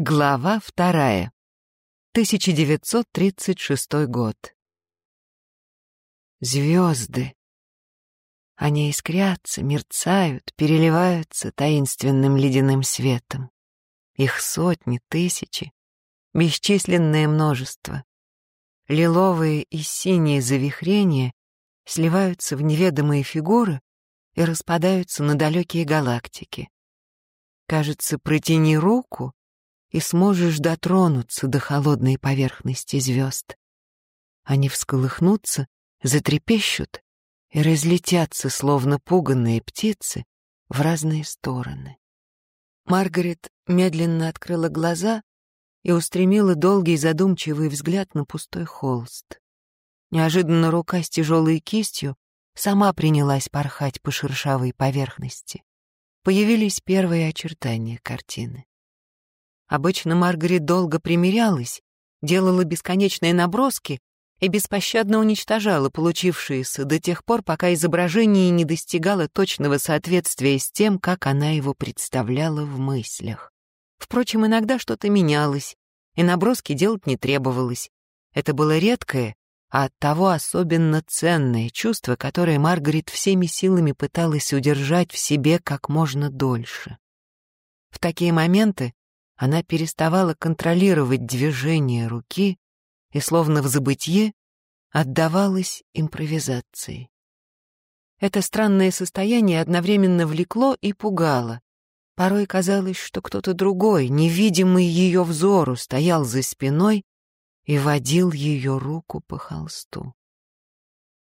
Глава вторая. 1936 год. Звезды. Они искрятся, мерцают, переливаются таинственным ледяным светом. Их сотни, тысячи, бесчисленное множество. Лиловые и синие завихрения сливаются в неведомые фигуры и распадаются на далекие галактики. Кажется, протяни руку, и сможешь дотронуться до холодной поверхности звезд. Они всколыхнутся, затрепещут и разлетятся, словно пуганные птицы, в разные стороны. Маргарет медленно открыла глаза и устремила долгий задумчивый взгляд на пустой холст. Неожиданно рука с тяжелой кистью сама принялась порхать по шершавой поверхности. Появились первые очертания картины. Обычно Маргарет долго примирялась, делала бесконечные наброски и беспощадно уничтожала получившиеся до тех пор, пока изображение не достигало точного соответствия с тем, как она его представляла в мыслях. Впрочем, иногда что-то менялось, и наброски делать не требовалось. Это было редкое, а оттого особенно ценное чувство, которое Маргарет всеми силами пыталась удержать в себе как можно дольше. В такие моменты она переставала контролировать движение руки и, словно в забытье, отдавалась импровизации. Это странное состояние одновременно влекло и пугало. Порой казалось, что кто-то другой, невидимый ее взору, стоял за спиной и водил ее руку по холсту.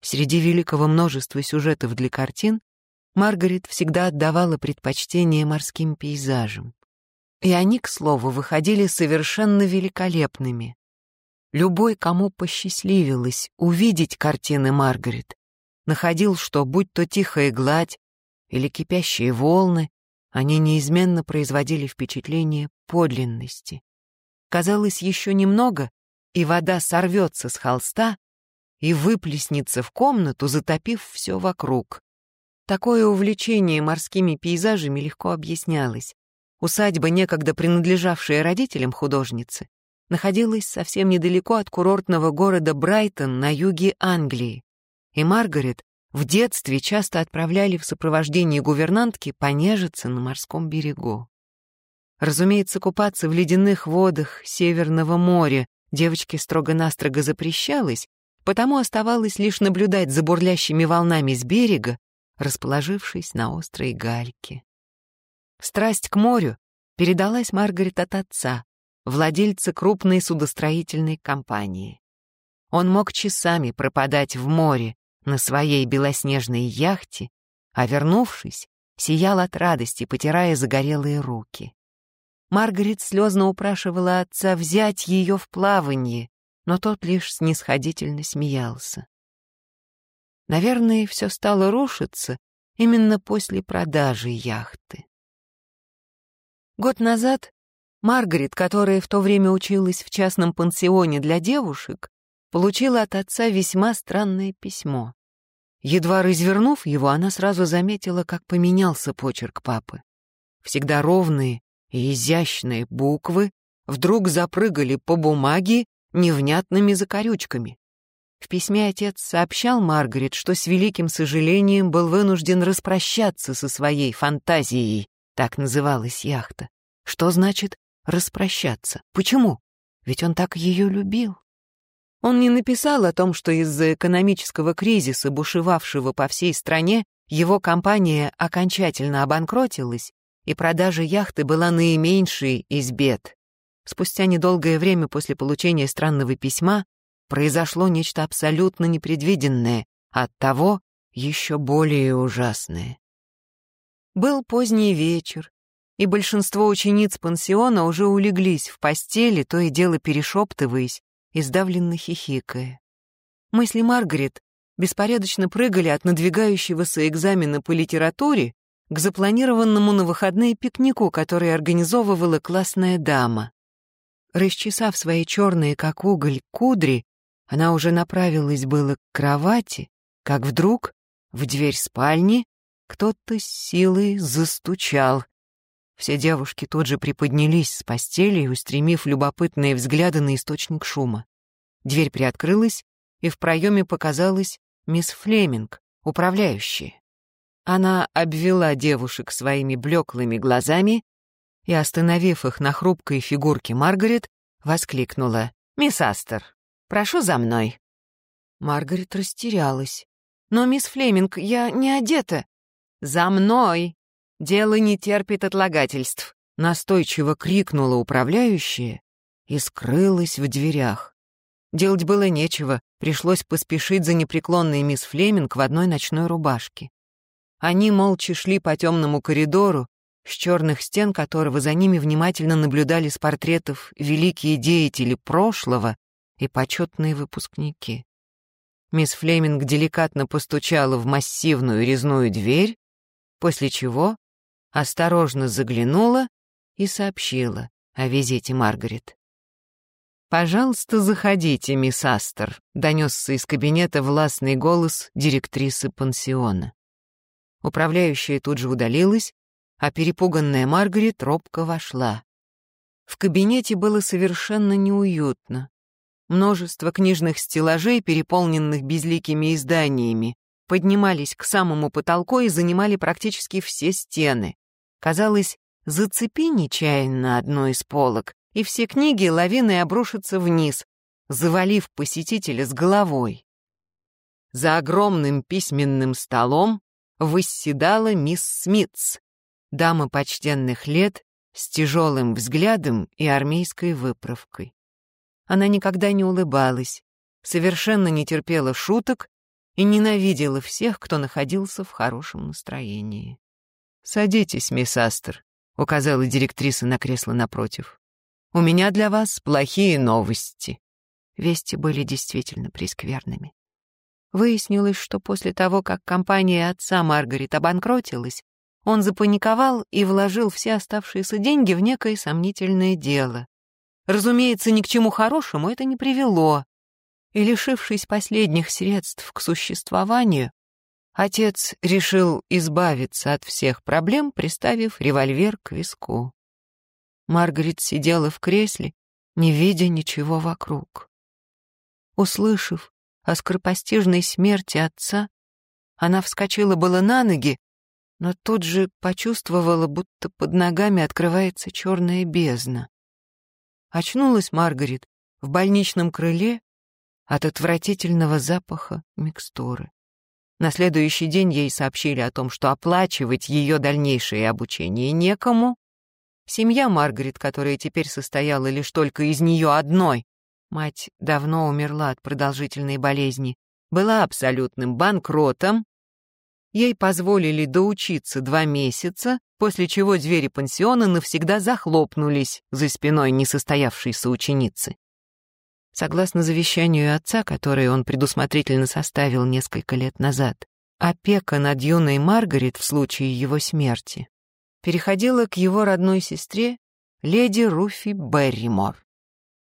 Среди великого множества сюжетов для картин Маргарет всегда отдавала предпочтение морским пейзажам. И они, к слову, выходили совершенно великолепными. Любой, кому посчастливилось увидеть картины Маргарет, находил, что будь то тихая гладь или кипящие волны, они неизменно производили впечатление подлинности. Казалось, еще немного, и вода сорвется с холста и выплеснется в комнату, затопив все вокруг. Такое увлечение морскими пейзажами легко объяснялось. Усадьба, некогда принадлежавшая родителям художницы, находилась совсем недалеко от курортного города Брайтон на юге Англии, и Маргарет в детстве часто отправляли в сопровождении гувернантки понежиться на морском берегу. Разумеется, купаться в ледяных водах Северного моря девочке строго-настрого запрещалось, потому оставалось лишь наблюдать за бурлящими волнами с берега, расположившись на острой гальке. Страсть к морю передалась Маргарет от отца, владельца крупной судостроительной компании. Он мог часами пропадать в море на своей белоснежной яхте, а вернувшись, сиял от радости, потирая загорелые руки. Маргарет слезно упрашивала отца взять ее в плаванье, но тот лишь снисходительно смеялся. Наверное, все стало рушиться именно после продажи яхты. Год назад Маргарет, которая в то время училась в частном пансионе для девушек, получила от отца весьма странное письмо. Едва развернув его, она сразу заметила, как поменялся почерк папы. Всегда ровные и изящные буквы вдруг запрыгали по бумаге невнятными закорючками. В письме отец сообщал Маргарет, что с великим сожалением был вынужден распрощаться со своей фантазией, так называлась яхта. Что значит распрощаться? Почему? Ведь он так ее любил. Он не написал о том, что из-за экономического кризиса, бушевавшего по всей стране, его компания окончательно обанкротилась, и продажа яхты была наименьшей из бед. Спустя недолгое время после получения странного письма произошло нечто абсолютно непредвиденное, оттого еще более ужасное. Был поздний вечер, и большинство учениц пансиона уже улеглись в постели, то и дело перешептываясь и сдавленно хихикая. Мысли Маргарет беспорядочно прыгали от надвигающегося экзамена по литературе к запланированному на выходные пикнику, который организовывала классная дама. Расчесав свои черные, как уголь, кудри, она уже направилась было к кровати, как вдруг в дверь спальни кто-то с силой застучал. Все девушки тут же приподнялись с постели, устремив любопытные взгляды на источник шума. Дверь приоткрылась, и в проеме показалась мисс Флеминг, управляющая. Она обвела девушек своими блеклыми глазами и, остановив их на хрупкой фигурке Маргарет, воскликнула. «Мисс Астер, прошу за мной». Маргарет растерялась. «Но, мисс Флеминг, я не одета». «За мной! Дело не терпит отлагательств», — настойчиво крикнула управляющая и скрылась в дверях. Делать было нечего, пришлось поспешить за непреклонной мисс Флеминг в одной ночной рубашке. Они молча шли по темному коридору, с черных стен которого за ними внимательно наблюдали с портретов великие деятели прошлого и почетные выпускники. Мисс Флеминг деликатно постучала в массивную резную дверь, после чего осторожно заглянула и сообщила о визите Маргарет. «Пожалуйста, заходите, мисс Астер», — донесся из кабинета властный голос директрисы пансиона. Управляющая тут же удалилась, а перепуганная Маргарет робко вошла. В кабинете было совершенно неуютно. Множество книжных стеллажей, переполненных безликими изданиями, поднимались к самому потолку и занимали практически все стены. Казалось, зацепи нечаянно одну из полок, и все книги лавиной обрушатся вниз, завалив посетителя с головой. За огромным письменным столом восседала мисс Смитс, дама почтенных лет с тяжелым взглядом и армейской выправкой. Она никогда не улыбалась, совершенно не терпела шуток и ненавидела всех, кто находился в хорошем настроении. «Садитесь, мисс Астер», — указала директриса на кресло напротив. «У меня для вас плохие новости». Вести были действительно прескверными. Выяснилось, что после того, как компания отца Маргарет обанкротилась, он запаниковал и вложил все оставшиеся деньги в некое сомнительное дело. Разумеется, ни к чему хорошему это не привело. И, лишившись последних средств к существованию, отец решил избавиться от всех проблем, приставив револьвер к виску. Маргарет сидела в кресле, не видя ничего вокруг. Услышав о скоропостижной смерти отца, она вскочила было на ноги, но тут же почувствовала, будто под ногами открывается черная бездна. Очнулась Маргарет в больничном крыле от отвратительного запаха микстуры. На следующий день ей сообщили о том, что оплачивать ее дальнейшее обучение некому. Семья Маргарет, которая теперь состояла лишь только из нее одной, мать давно умерла от продолжительной болезни, была абсолютным банкротом, Ей позволили доучиться два месяца, после чего двери пансиона навсегда захлопнулись за спиной несостоявшейся ученицы. Согласно завещанию отца, которое он предусмотрительно составил несколько лет назад, опека над юной Маргарет в случае его смерти переходила к его родной сестре, леди Руфи Берримор.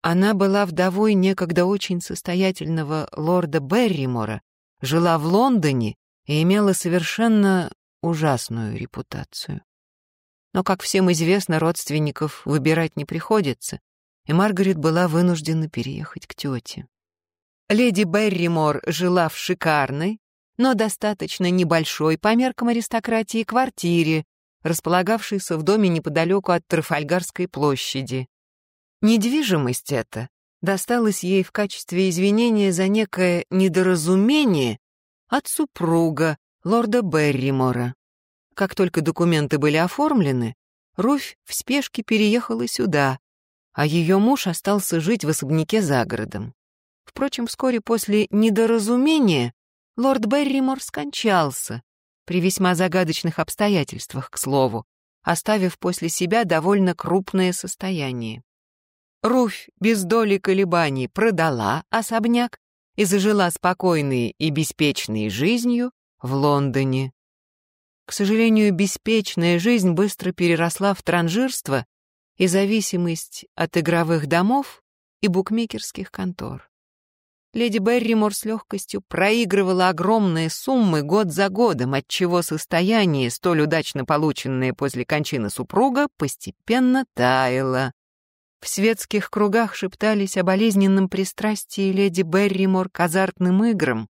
Она была вдовой некогда очень состоятельного лорда Берримора, жила в Лондоне и имела совершенно ужасную репутацию. Но, как всем известно, родственников выбирать не приходится, и Маргарет была вынуждена переехать к тете. Леди Берримор жила в шикарной, но достаточно небольшой по меркам аристократии квартире, располагавшейся в доме неподалеку от Трафальгарской площади. Недвижимость эта досталась ей в качестве извинения за некое недоразумение от супруга, лорда Берримора. Как только документы были оформлены, Руфь в спешке переехала сюда, а ее муж остался жить в особняке за городом. Впрочем, вскоре после недоразумения лорд Берримор скончался, при весьма загадочных обстоятельствах, к слову, оставив после себя довольно крупное состояние. Руфь без доли колебаний продала особняк и зажила спокойной и беспечной жизнью в Лондоне. К сожалению, беспечная жизнь быстро переросла в транжирство и зависимость от игровых домов и букмекерских контор. леди Берримор с легкостью проигрывала огромные суммы год за годом, отчего состояние, столь удачно полученное после кончины супруга, постепенно таяло. В светских кругах шептались о болезненном пристрастии леди Берримор к азартным играм,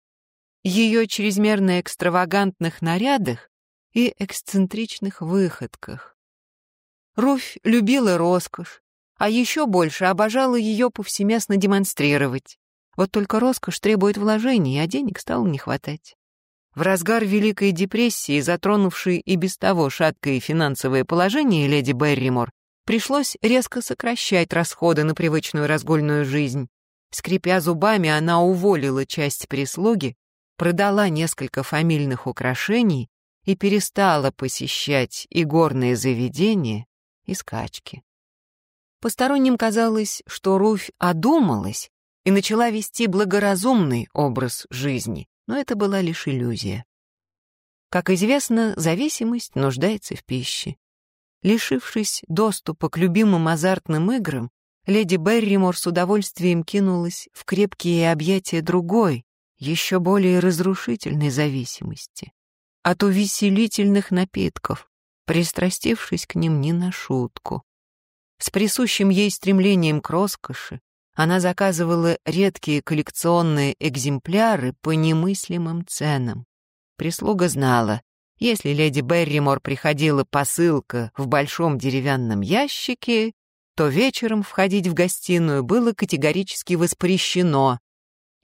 ее чрезмерно экстравагантных нарядах и эксцентричных выходках. Руфь любила роскошь, а еще больше обожала ее повсеместно демонстрировать. Вот только роскошь требует вложений, а денег стало не хватать. В разгар Великой депрессии, затронувшей и без того шаткое финансовое положение леди Берримор, пришлось резко сокращать расходы на привычную разгульную жизнь. Скрипя зубами, она уволила часть прислуги, продала несколько фамильных украшений и перестала посещать и горные заведения, и скачки. Посторонним казалось, что Руфь одумалась и начала вести благоразумный образ жизни, но это была лишь иллюзия. Как известно, зависимость нуждается в пище. Лишившись доступа к любимым азартным играм, леди Берримор с удовольствием кинулась в крепкие объятия другой, еще более разрушительной зависимости — от увеселительных напитков, пристрастившись к ним не на шутку. С присущим ей стремлением к роскоши она заказывала редкие коллекционные экземпляры по немыслимым ценам. Прислуга знала, если леди Берримор приходила посылка в большом деревянном ящике, то вечером входить в гостиную было категорически воспрещено,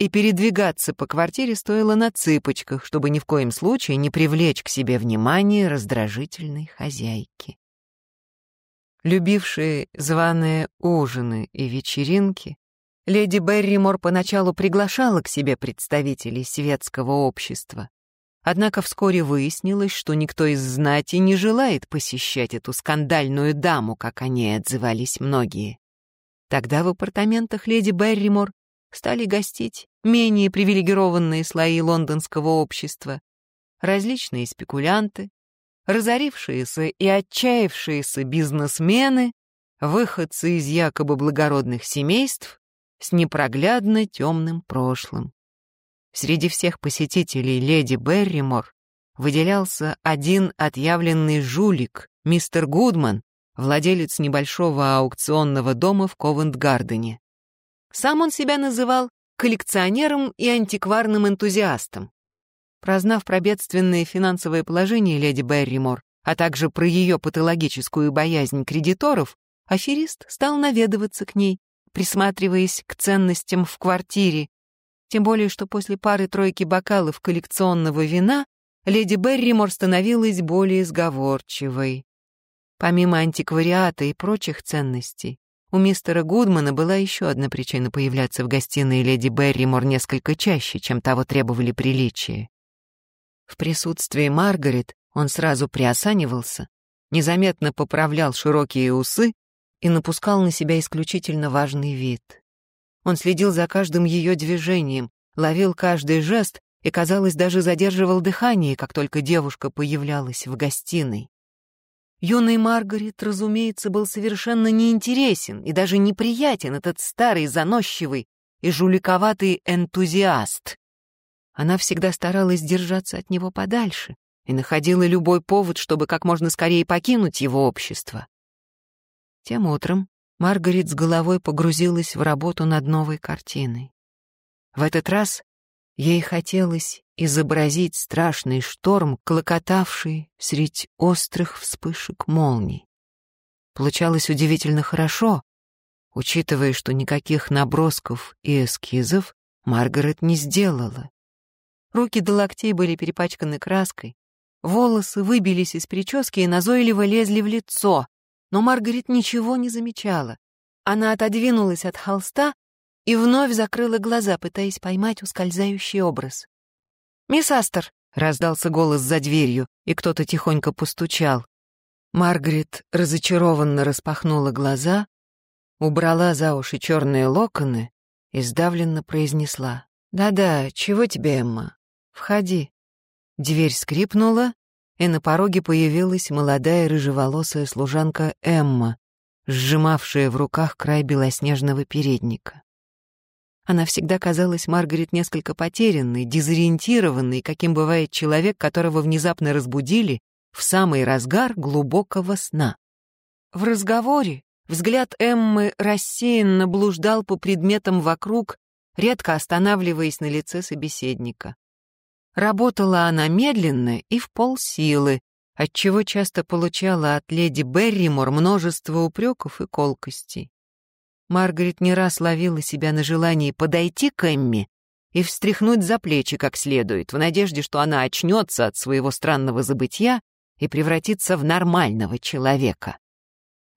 и передвигаться по квартире стоило на цыпочках, чтобы ни в коем случае не привлечь к себе внимание раздражительной хозяйки. Любившие званые ужины и вечеринки, Леди Берримор поначалу приглашала к себе представителей светского общества. Однако вскоре выяснилось, что никто из знати не желает посещать эту скандальную даму, как они отзывались многие. Тогда в апартаментах леди Берримор стали гостить менее привилегированные слои лондонского общества, различные спекулянты, разорившиеся и отчаявшиеся бизнесмены, выходцы из якобы благородных семейств, с непроглядно темным прошлым. Среди всех посетителей леди Берримор выделялся один отъявленный жулик, мистер Гудман, владелец небольшого аукционного дома в Ковент-Гардене. Сам он себя называл коллекционером и антикварным энтузиастом. Прознав про бедственное финансовое положение леди Берримор, а также про ее патологическую боязнь кредиторов, аферист стал наведываться к ней, присматриваясь к ценностям в квартире, тем более что после пары-тройки бокалов коллекционного вина леди Берримор становилась более сговорчивой. Помимо антиквариата и прочих ценностей, у мистера Гудмана была еще одна причина появляться в гостиной леди Берримор несколько чаще, чем того требовали приличия. В присутствии Маргарет он сразу приосанивался, незаметно поправлял широкие усы и напускал на себя исключительно важный вид. Он следил за каждым ее движением, ловил каждый жест и, казалось, даже задерживал дыхание, как только девушка появлялась в гостиной. Юный Маргарет, разумеется, был совершенно неинтересен и даже неприятен этот старый, заносчивый и жуликоватый энтузиаст. Она всегда старалась держаться от него подальше и находила любой повод, чтобы как можно скорее покинуть его общество. Тем утром Маргарет с головой погрузилась в работу над новой картиной. В этот раз ей хотелось изобразить страшный шторм, клокотавший средь острых вспышек молний. Получалось удивительно хорошо, учитывая, что никаких набросков и эскизов Маргарет не сделала. Руки до локтей были перепачканы краской, волосы выбились из прически и назойливо лезли в лицо, но Маргарет ничего не замечала. Она отодвинулась от холста и вновь закрыла глаза, пытаясь поймать ускользающий образ. «Мисс Астер!» — раздался голос за дверью, и кто-то тихонько постучал. Маргарет разочарованно распахнула глаза, убрала за уши черные локоны и сдавленно произнесла. «Да-да, чего тебе, Эмма? Входи». Дверь скрипнула, и на пороге появилась молодая рыжеволосая служанка Эмма, сжимавшая в руках край белоснежного передника. Она всегда казалась Маргарет несколько потерянной, дезориентированной, каким бывает человек, которого внезапно разбудили в самый разгар глубокого сна. В разговоре взгляд Эммы рассеянно блуждал по предметам вокруг, редко останавливаясь на лице собеседника. Работала она медленно и в полсилы, отчего часто получала от леди Берримор множество упреков и колкостей. Маргарет не раз ловила себя на желании подойти к Эмми и встряхнуть за плечи как следует, в надежде, что она очнется от своего странного забытья и превратится в нормального человека.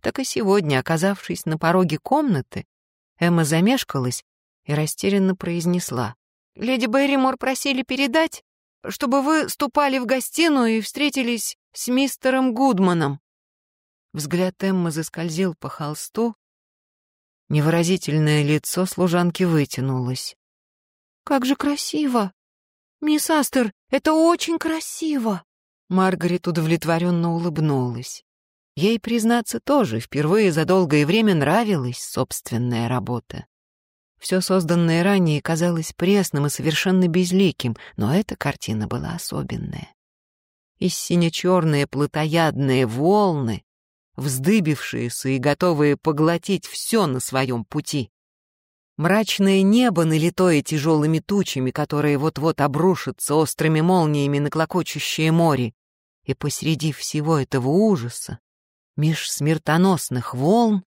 Так и сегодня, оказавшись на пороге комнаты, Эмма замешкалась и растерянно произнесла. «Леди Берримор просили передать, чтобы вы ступали в гостиную и встретились с мистером Гудманом». Взгляд Эммы заскользил по холсту. Невыразительное лицо служанки вытянулось. «Как же красиво! Мисс Астер, это очень красиво!» Маргарет удовлетворенно улыбнулась. Ей, признаться, тоже впервые за долгое время нравилась собственная работа. Все созданное ранее казалось пресным и совершенно безликим, но эта картина была особенная. И сине-черные плотоядные волны, вздыбившиеся и готовые поглотить все на своем пути. Мрачное небо, налитое тяжелыми тучами, которые вот-вот обрушатся острыми молниями на клокочущее море. И посреди всего этого ужаса, меж смертоносных волн,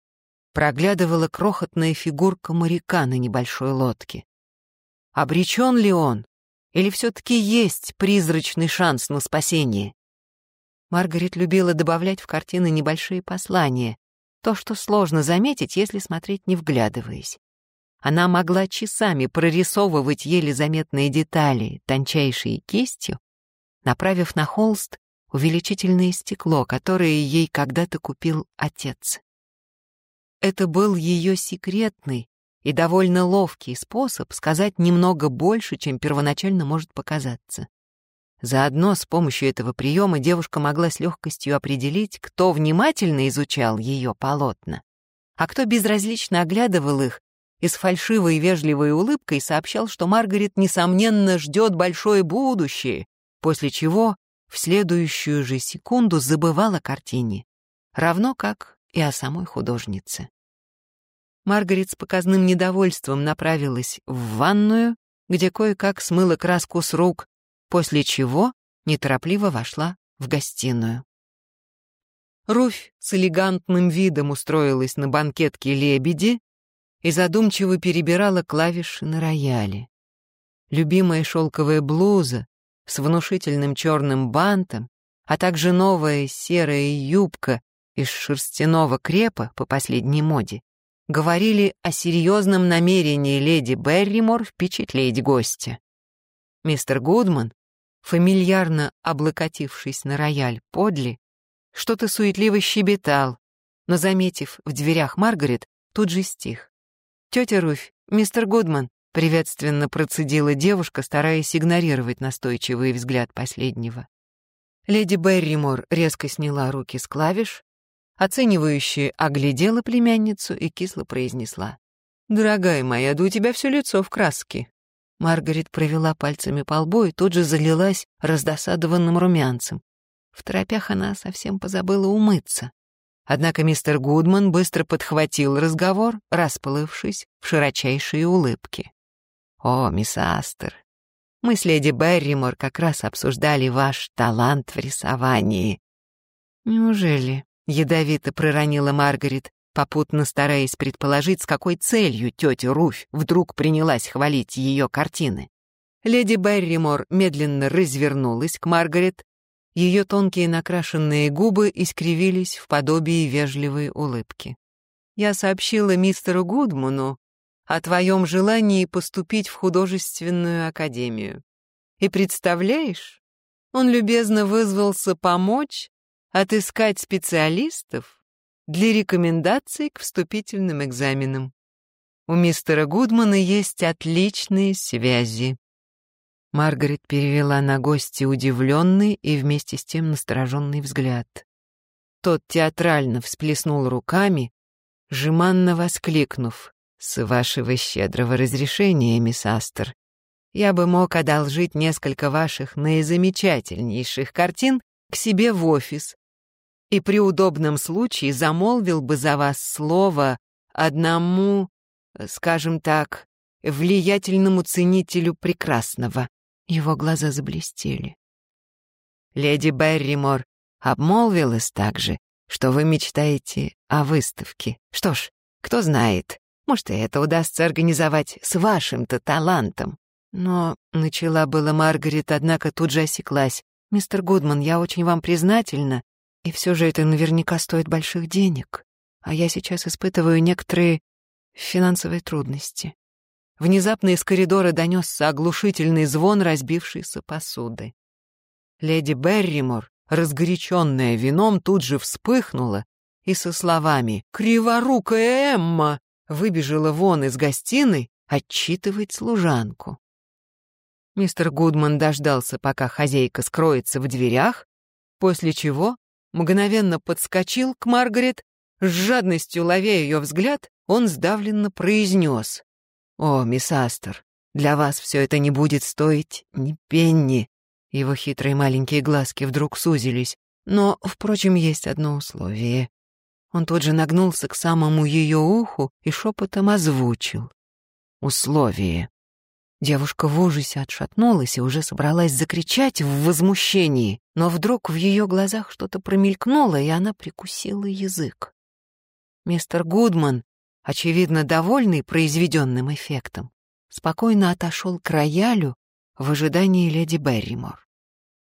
проглядывала крохотная фигурка моряка на небольшой лодке. Обречен ли он? Или все-таки есть призрачный шанс на спасение? Маргарет любила добавлять в картины небольшие послания, то, что сложно заметить, если смотреть не вглядываясь. Она могла часами прорисовывать еле заметные детали тончайшей кистью, направив на холст увеличительное стекло, которое ей когда-то купил отец. Это был ее секретный и довольно ловкий способ сказать немного больше, чем первоначально может показаться. Заодно с помощью этого приема девушка могла с легкостью определить, кто внимательно изучал ее полотна, а кто безразлично оглядывал их и с фальшивой и вежливой улыбкой сообщал, что Маргарет, несомненно, ждет большое будущее, после чего в следующую же секунду забывал о картине, равно как и о самой художнице. Маргарет с показным недовольством направилась в ванную, где кое-как смыла краску с рук, после чего неторопливо вошла в гостиную. Руфь с элегантным видом устроилась на банкетке лебеди и задумчиво перебирала клавиши на рояле. Любимая шелковая блуза с внушительным черным бантом, а также новая серая юбка из шерстяного крепа по последней моде, говорили о серьезном намерении леди Берримор впечатлить гостя. Мистер Гудман, фамильярно облокотившись на рояль подли, что-то суетливо щебетал, но, заметив в дверях Маргарет, тут же стих. «Тетя Руфь, мистер Гудман», — приветственно процедила девушка, стараясь игнорировать настойчивый взгляд последнего. Леди Берримор резко сняла руки с клавиш, оценивающе оглядела племянницу и кисло произнесла. «Дорогая моя, да у тебя все лицо в краске». Маргарет провела пальцами по лбу и тут же залилась раздосадованным румянцем. В торопях она совсем позабыла умыться. Однако мистер Гудман быстро подхватил разговор, расплывшись в широчайшие улыбки. «О, мисс Астер, мы с леди Берримор как раз обсуждали ваш талант в рисовании». «Неужели?» Ядовито проронила Маргарет, попутно стараясь предположить, с какой целью тетя Руфь вдруг принялась хвалить ее картины. Леди Берримор медленно развернулась к Маргарет. Ее тонкие накрашенные губы искривились в подобии вежливой улыбки. «Я сообщила мистеру Гудману о твоем желании поступить в художественную академию. И представляешь, он любезно вызвался помочь отыскать специалистов для рекомендаций к вступительным экзаменам. У мистера Гудмана есть отличные связи. Маргарет перевела на гостя удивленный и вместе с тем настороженный взгляд. Тот театрально всплеснул руками, жеманно воскликнув. С вашего щедрого разрешения, мисс Астер, я бы мог одолжить несколько ваших наизамечательнейших картин к себе в офис и при удобном случае замолвил бы за вас слово одному, скажем так, влиятельному ценителю прекрасного. Его глаза заблестели. Леди Берримор обмолвилась также, что вы мечтаете о выставке. Что ж, кто знает, может, и это удастся организовать с вашим-то талантом. Но начала была Маргарет, однако тут же осеклась. «Мистер Гудман, я очень вам признательна, и все же это наверняка стоит больших денег, а я сейчас испытываю некоторые финансовые трудности». Внезапно из коридора донесся оглушительный звон разбившейся посуды. Леди Берримор, разгоряченная вином, тут же вспыхнула и со словами «Криворукая Эмма!» выбежала вон из гостиной отчитывать служанку. Мистер Гудман дождался, пока хозяйка скроется в дверях, после чего мгновенно подскочил к Маргарет, с жадностью ловя ее взгляд, он сдавленно произнес. «О, мисс Астер, для вас все это не будет стоить ни пенни». Его хитрые маленькие глазки вдруг сузились. Но, впрочем, есть одно условие. Он тут же нагнулся к самому ее уху и шепотом озвучил. «Условие. Девушка в ужасе отшатнулась и уже собралась закричать в возмущении, но вдруг в ее глазах что-то промелькнуло, и она прикусила язык. Мистер Гудман, очевидно довольный произведенным эффектом, спокойно отошел к роялю в ожидании леди Берримор.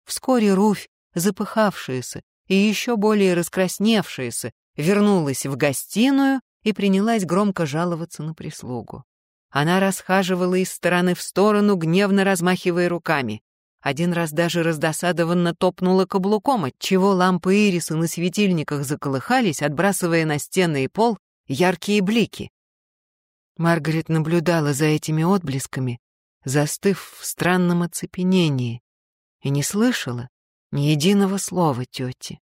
Вскоре Руфь, запыхавшаяся и еще более раскрасневшаяся, вернулась в гостиную и принялась громко жаловаться на прислугу. Она расхаживала из стороны в сторону, гневно размахивая руками. Один раз даже раздосадованно топнула каблуком, отчего лампы ириса на светильниках заколыхались, отбрасывая на стены и пол яркие блики. Маргарет наблюдала за этими отблесками, застыв в странном оцепенении, и не слышала ни единого слова тети.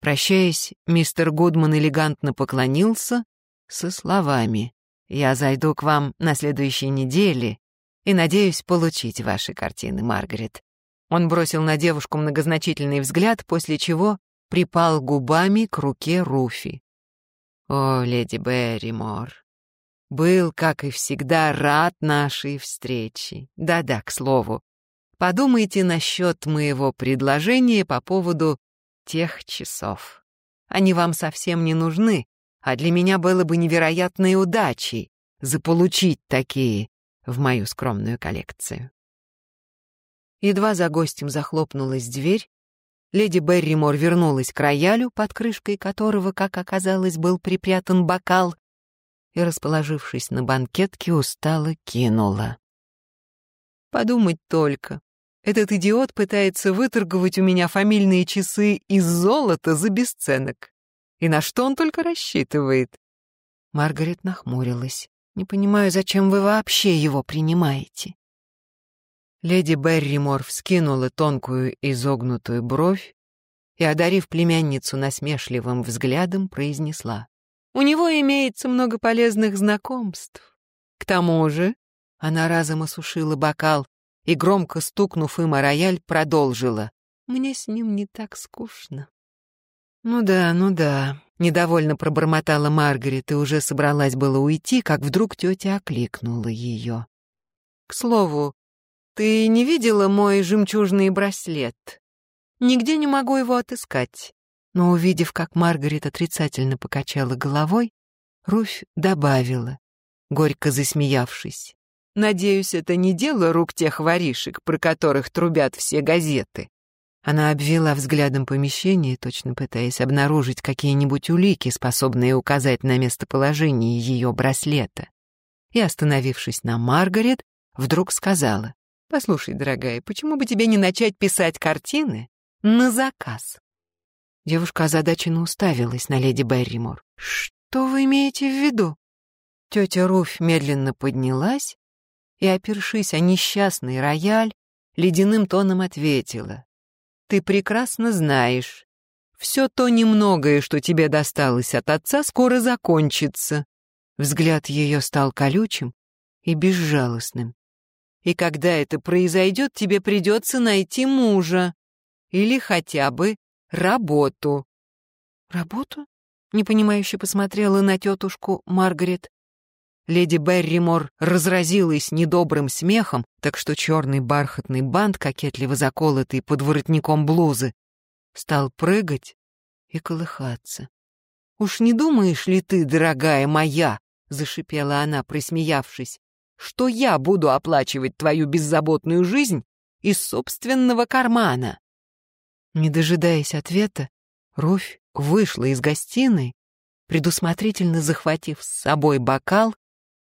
Прощаясь, мистер Гудман элегантно поклонился со словами я зайду к вам на следующей неделе и надеюсь получить ваши картины, Маргарет». Он бросил на девушку многозначительный взгляд, после чего припал губами к руке Руфи. «О, леди Берримор, был, как и всегда, рад нашей встрече. Да-да, к слову, подумайте насчет моего предложения по поводу тех часов. Они вам совсем не нужны, а для меня было бы невероятной удачей заполучить такие в мою скромную коллекцию. Едва за гостем захлопнулась дверь, леди Берримор вернулась к роялю, под крышкой которого, как оказалось, был припрятан бокал, и, расположившись на банкетке, устало кинула. Подумать только. Этот идиот пытается выторговать у меня фамильные часы из золота за бесценок. И на что он только рассчитывает?» Маргарет нахмурилась. «Не понимаю, зачем вы вообще его принимаете?» Леди Берримор вскинула тонкую изогнутую бровь и, одарив племянницу насмешливым взглядом, произнесла. «У него имеется много полезных знакомств. К тому же...» Она разом осушила бокал и, громко стукнув им о рояль, продолжила. «Мне с ним не так скучно». «Ну да, ну да», — недовольно пробормотала Маргарет и уже собралась было уйти, как вдруг тетя окликнула ее. «К слову, ты не видела мой жемчужный браслет? Нигде не могу его отыскать». Но увидев, как Маргарет отрицательно покачала головой, Руфь добавила, горько засмеявшись. «Надеюсь, это не дело рук тех воришек, про которых трубят все газеты». Она обвела взглядом помещение, точно пытаясь обнаружить какие-нибудь улики, способные указать на местоположение ее браслета. И, остановившись на Маргарет, вдруг сказала, «Послушай, дорогая, почему бы тебе не начать писать картины на заказ?» Девушка озадаченно уставилась на леди Берримор. «Что вы имеете в виду?» Тетя Руфь медленно поднялась и, опершись о несчастный рояль, ледяным тоном ответила ты прекрасно знаешь. Все то немногое, что тебе досталось от отца, скоро закончится. Взгляд ее стал колючим и безжалостным. И когда это произойдет, тебе придется найти мужа. Или хотя бы работу. Работу? Непонимающе посмотрела на тетушку Маргарет. Леди Берримор разразилась недобрым смехом, так что черный бархатный бант, кокетливо заколотый под воротником блузы, стал прыгать и колыхаться. «Уж не думаешь ли ты, дорогая моя, — зашипела она, присмеявшись, — что я буду оплачивать твою беззаботную жизнь из собственного кармана?» Не дожидаясь ответа, Руфь вышла из гостиной, предусмотрительно захватив с собой бокал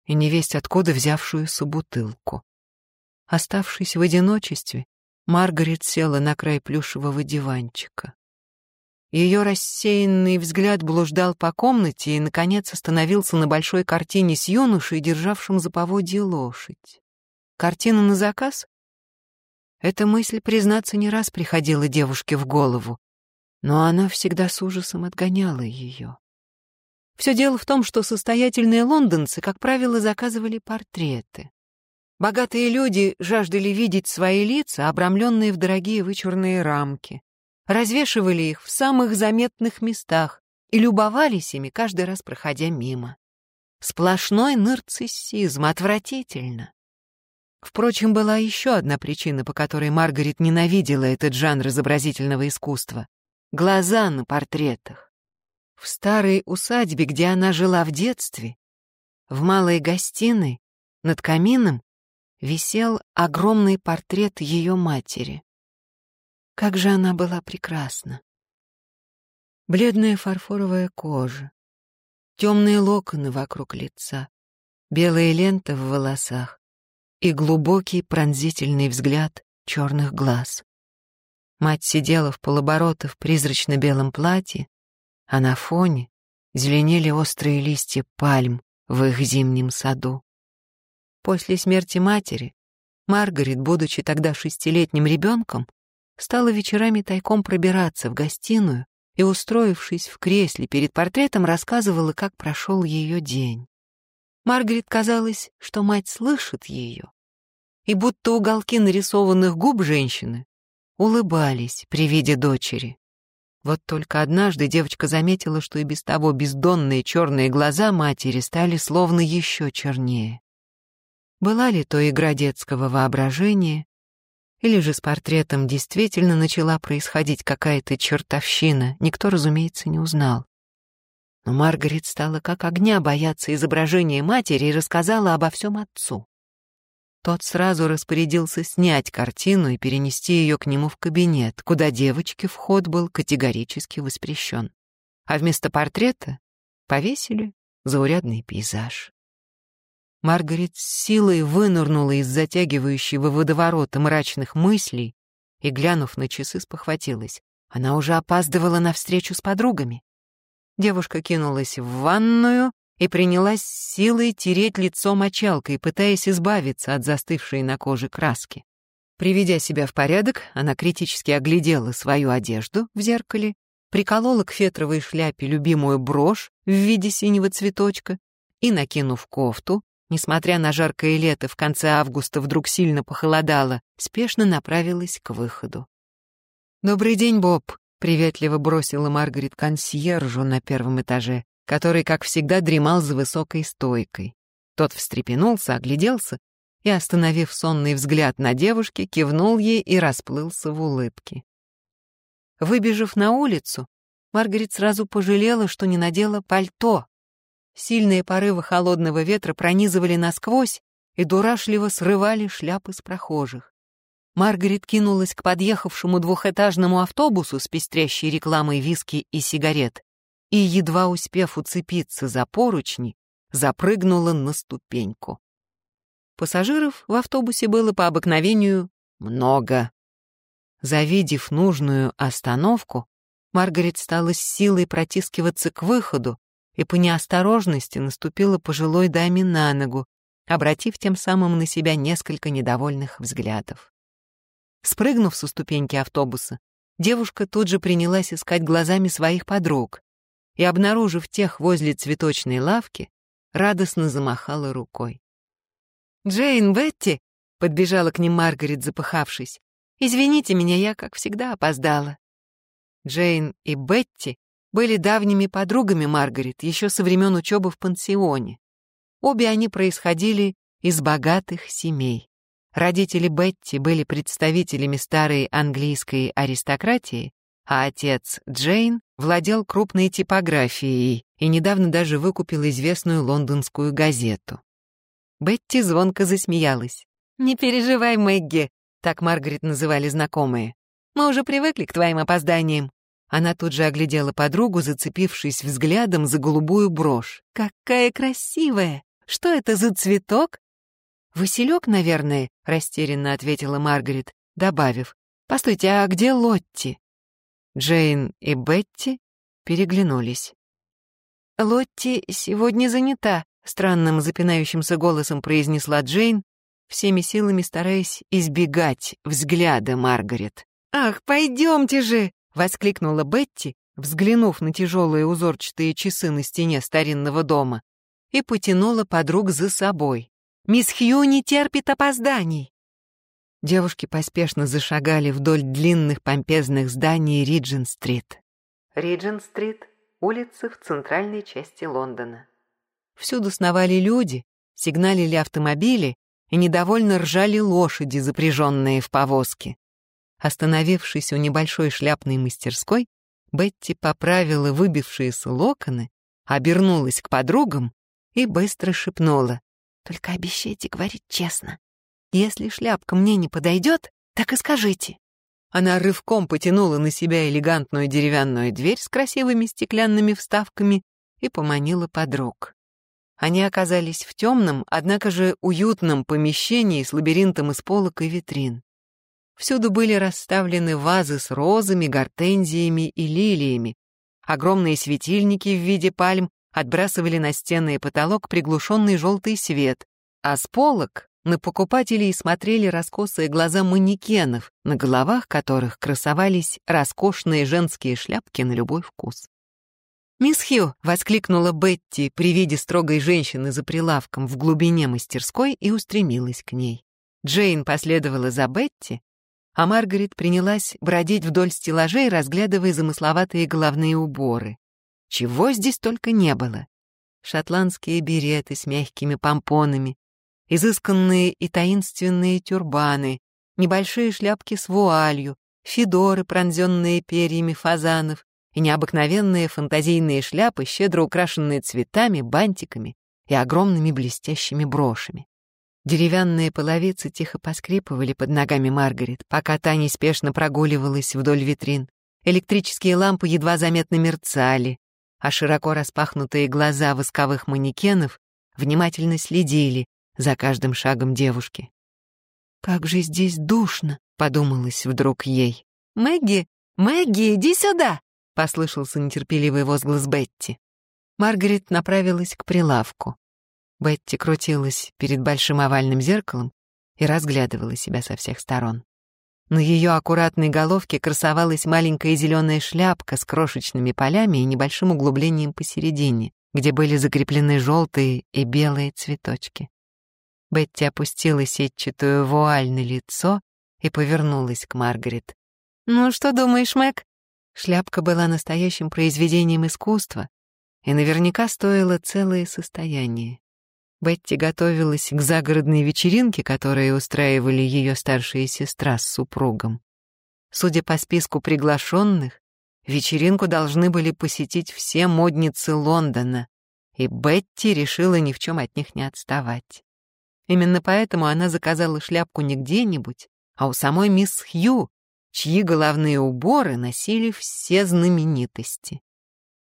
и невесть откуда взявшую собутылку. Оставшись в одиночестве, Маргарет села на край плюшевого диванчика. Ее рассеянный взгляд блуждал по комнате и, наконец, остановился на большой картине с юношей, державшим за поводье лошадь. Картина на заказ? Эта мысль, признаться, не раз приходила девушке в голову, но она всегда с ужасом отгоняла ее. Все дело в том, что состоятельные лондонцы, как правило, заказывали портреты. Богатые люди жаждали видеть свои лица, обрамленные в дорогие вычурные рамки, развешивали их в самых заметных местах и любовались ими каждый раз, проходя мимо. Сплошной нарциссизм, отвратительно. Впрочем, была еще одна причина, по которой Маргарет ненавидела этот жанр изобразительного искусства. Глаза на портретах. В старой усадьбе, где она жила в детстве, в малой гостиной, над камином, висел огромный портрет ее матери. Как же она была прекрасна! Бледная фарфоровая кожа, темные локоны вокруг лица, белая лента в волосах и глубокий пронзительный взгляд черных глаз. Мать сидела в полоборота в призрачно-белом платье, а на фоне зеленели острые листья пальм в их зимнем саду. После смерти матери Маргарет, будучи тогда шестилетним ребенком, стала вечерами тайком пробираться в гостиную и, устроившись в кресле перед портретом, рассказывала, как прошел ее день. Маргарет казалось, что мать слышит ее, и будто уголки нарисованных губ женщины улыбались при виде дочери. Вот только однажды девочка заметила, что и без того бездонные черные глаза матери стали словно еще чернее. Была ли то игра детского воображения, или же с портретом действительно начала происходить какая-то чертовщина, никто, разумеется, не узнал. Но Маргарет стала как огня бояться изображения матери и рассказала обо всем отцу. Тот сразу распорядился снять картину и перенести ее к нему в кабинет, куда девочке вход был категорически воспрещен. А вместо портрета повесили заурядный пейзаж. Маргарет с силой вынырнула из затягивающего водоворота мрачных мыслей и, глянув на часы, спохватилась. Она уже опаздывала на встречу с подругами. Девушка кинулась в ванную и принялась силой тереть лицо мочалкой, пытаясь избавиться от застывшей на коже краски. Приведя себя в порядок, она критически оглядела свою одежду в зеркале, приколола к фетровой шляпе любимую брошь в виде синего цветочка и, накинув кофту, несмотря на жаркое лето, в конце августа вдруг сильно похолодало, спешно направилась к выходу. «Добрый день, Боб», — приветливо бросила Маргарет консьержу на первом этаже который, как всегда, дремал за высокой стойкой. Тот встрепенулся, огляделся и, остановив сонный взгляд на девушке, кивнул ей и расплылся в улыбке. Выбежав на улицу, Маргарет сразу пожалела, что не надела пальто. Сильные порывы холодного ветра пронизывали насквозь и дурашливо срывали шляпы с прохожих. Маргарет кинулась к подъехавшему двухэтажному автобусу с пестрящей рекламой виски и сигарет и, едва успев уцепиться за поручни, запрыгнула на ступеньку. Пассажиров в автобусе было по обыкновению много. Завидев нужную остановку, Маргарет стала с силой протискиваться к выходу и по неосторожности наступила пожилой даме на ногу, обратив тем самым на себя несколько недовольных взглядов. Спрыгнув со ступеньки автобуса, девушка тут же принялась искать глазами своих подруг и, обнаружив тех возле цветочной лавки, радостно замахала рукой. «Джейн, Бетти!» — подбежала к ним Маргарет, запыхавшись. «Извините меня, я, как всегда, опоздала». Джейн и Бетти были давними подругами Маргарет еще со времен учебы в пансионе. Обе они происходили из богатых семей. Родители Бетти были представителями старой английской аристократии, а отец Джейн владел крупной типографией и недавно даже выкупил известную лондонскую газету. Бетти звонко засмеялась. «Не переживай, Мэгги», — так Маргарет называли знакомые. «Мы уже привыкли к твоим опозданиям». Она тут же оглядела подругу, зацепившись взглядом за голубую брошь. «Какая красивая! Что это за цветок?» «Василек, наверное», — растерянно ответила Маргарет, добавив. «Постойте, а где Лотти?» Джейн и Бетти переглянулись. «Лотти сегодня занята», — странным запинающимся голосом произнесла Джейн, всеми силами стараясь избегать взгляда Маргарет. «Ах, пойдемте же!» — воскликнула Бетти, взглянув на тяжелые узорчатые часы на стене старинного дома, и потянула подруг за собой. «Мисс Хью не терпит опозданий!» Девушки поспешно зашагали вдоль длинных помпезных зданий Риджин-стрит. Риджин-стрит — улица в центральной части Лондона. Всюду сновали люди, сигналили автомобили и недовольно ржали лошади, запряженные в повозки. Остановившись у небольшой шляпной мастерской, Бетти поправила выбившиеся локоны, обернулась к подругам и быстро шепнула. «Только обещайте говорить честно. Если шляпка мне не подойдет, так и скажите». Она рывком потянула на себя элегантную деревянную дверь с красивыми стеклянными вставками и поманила подруг. Они оказались в темном, однако же уютном помещении с лабиринтом из полок и витрин. Всюду были расставлены вазы с розами, гортензиями и лилиями. Огромные светильники в виде пальм отбрасывали на стены и потолок приглушенный желтый свет, а с полок на покупателей смотрели раскосые глаза манекенов, на головах которых красовались роскошные женские шляпки на любой вкус. «Мисс Хью!» — воскликнула Бетти при виде строгой женщины за прилавком в глубине мастерской и устремилась к ней. Джейн последовала за Бетти, а Маргарет принялась бродить вдоль стеллажей, разглядывая замысловатые головные уборы. Чего здесь только не было. Шотландские береты с мягкими помпонами, изысканные и таинственные тюрбаны, небольшие шляпки с вуалью, федоры, пронзенные перьями фазанов, и необыкновенные фантазийные шляпы, щедро украшенные цветами, бантиками и огромными блестящими брошами. Деревянные половицы тихо поскрипывали под ногами Маргарет, пока та неспешно прогуливалась вдоль витрин. Электрические лампы едва заметно мерцали, а широко распахнутые глаза восковых манекенов внимательно следили за каждым шагом девушки. «Как же здесь душно!» — подумалось вдруг ей. «Мэгги! Мэгги, иди сюда!» — послышался нетерпеливый возглас Бетти. Маргарет направилась к прилавку. Бетти крутилась перед большим овальным зеркалом и разглядывала себя со всех сторон. На ее аккуратной головке красовалась маленькая зеленая шляпка с крошечными полями и небольшим углублением посередине, где были закреплены желтые и белые цветочки. Бетти опустила сетчатую вуаль на лицо и повернулась к Маргарет. «Ну, что думаешь, Мэг?» Шляпка была настоящим произведением искусства и наверняка стоила целое состояние. Бетти готовилась к загородной вечеринке, которую устраивали ее старшая сестра с супругом. Судя по списку приглашенных, вечеринку должны были посетить все модницы Лондона, и Бетти решила ни в чем от них не отставать. Именно поэтому она заказала шляпку не где-нибудь, а у самой мисс Хью, чьи головные уборы носили все знаменитости.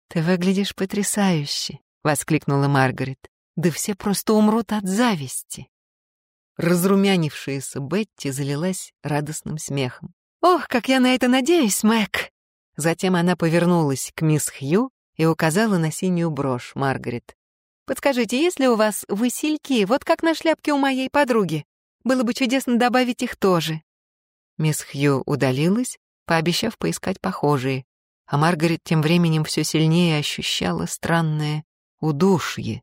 «Ты выглядишь потрясающе!» — воскликнула Маргарет. «Да все просто умрут от зависти!» Разрумянившаяся Бетти залилась радостным смехом. «Ох, как я на это надеюсь, Мэг!» Затем она повернулась к мисс Хью и указала на синюю брошь Маргарет. Подскажите, есть ли у вас васильки, вот как на шляпке у моей подруги? Было бы чудесно добавить их тоже». Мисс Хью удалилась, пообещав поискать похожие, а Маргарет тем временем все сильнее ощущала странное удушье.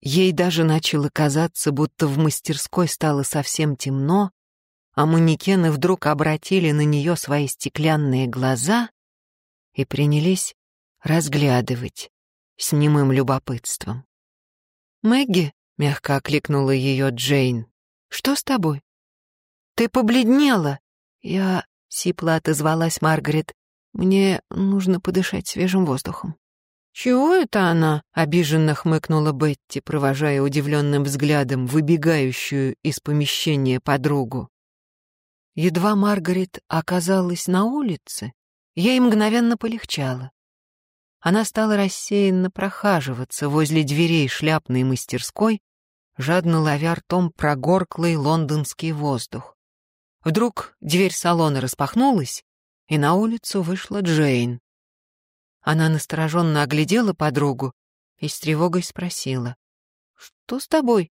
ей даже начало казаться, будто в мастерской стало совсем темно, а манекены вдруг обратили на нее свои стеклянные глаза и принялись разглядывать с немым любопытством. «Мэгги», — мягко окликнула ее Джейн, — «что с тобой?» «Ты побледнела!» «Я...» — сипло отозвалась Маргарет. «Мне нужно подышать свежим воздухом». «Чего это она?» — обиженно хмыкнула Бетти, провожая удивленным взглядом выбегающую из помещения подругу. Едва Маргарет оказалась на улице, ей мгновенно полегчало. Она стала рассеянно прохаживаться возле дверей шляпной мастерской, жадно ловя ртом прогорклый лондонский воздух. Вдруг дверь салона распахнулась, и на улицу вышла Джейн. Она настороженно оглядела подругу и с тревогой спросила. «Что с тобой?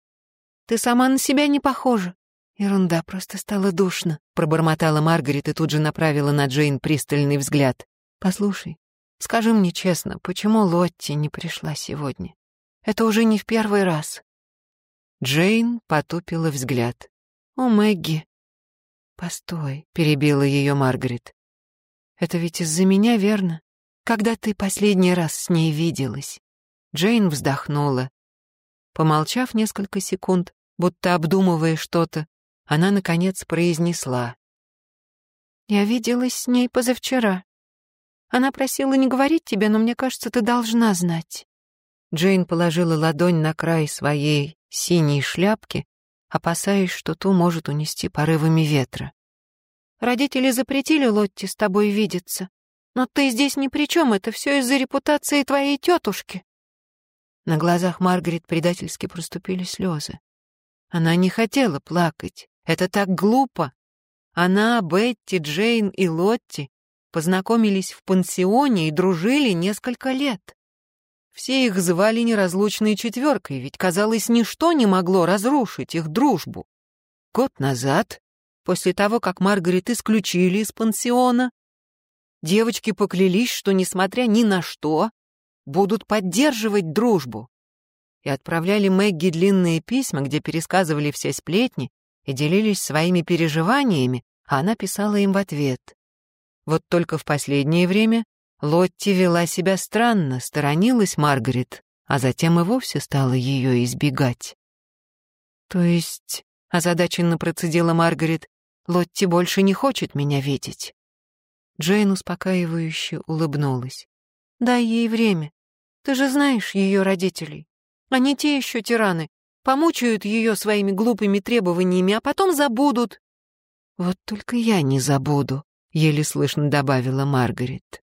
Ты сама на себя не похожа». «Ерунда, просто стало душно», — пробормотала Маргарет и тут же направила на Джейн пристальный взгляд. «Послушай, скажи мне честно, почему Лотти не пришла сегодня? Это уже не в первый раз». Джейн потупила взгляд. «О, Мэгги, «Постой», — перебила ее Маргарет. «Это ведь из-за меня, верно? Когда ты последний раз с ней виделась?» Джейн вздохнула. Помолчав несколько секунд, будто обдумывая что-то, она, наконец, произнесла. «Я виделась с ней позавчера. Она просила не говорить тебе, но мне кажется, ты должна знать». Джейн положила ладонь на край своей синей шляпки опасаясь, что ту может унести порывами ветра. «Родители запретили Лотти с тобой видеться, но ты здесь ни при чем, это все из-за репутации твоей тетушки». На глазах Маргарет предательски проступили слезы. Она не хотела плакать, это так глупо. Она, Бетти, Джейн и Лотти познакомились в пансионе и дружили несколько лет. Все их звали неразлучной четверкой, ведь, казалось, ничто не могло разрушить их дружбу. Год назад, после того, как Маргарет исключили из пансиона, девочки поклялись, что, несмотря ни на что, будут поддерживать дружбу. И отправляли Мэгги длинные письма, где пересказывали все сплетни и делились своими переживаниями, а она писала им в ответ. Вот только в последнее время Лотти вела себя странно, сторонилась Маргарет, а затем и вовсе стала ее избегать. «То есть», — озадаченно процедила Маргарет, «Лотти больше не хочет меня видеть». Джейн успокаивающе улыбнулась. «Дай ей время. Ты же знаешь ее родителей. Они те еще тираны. Помучают ее своими глупыми требованиями, а потом забудут». «Вот только я не забуду», — еле слышно добавила Маргарет.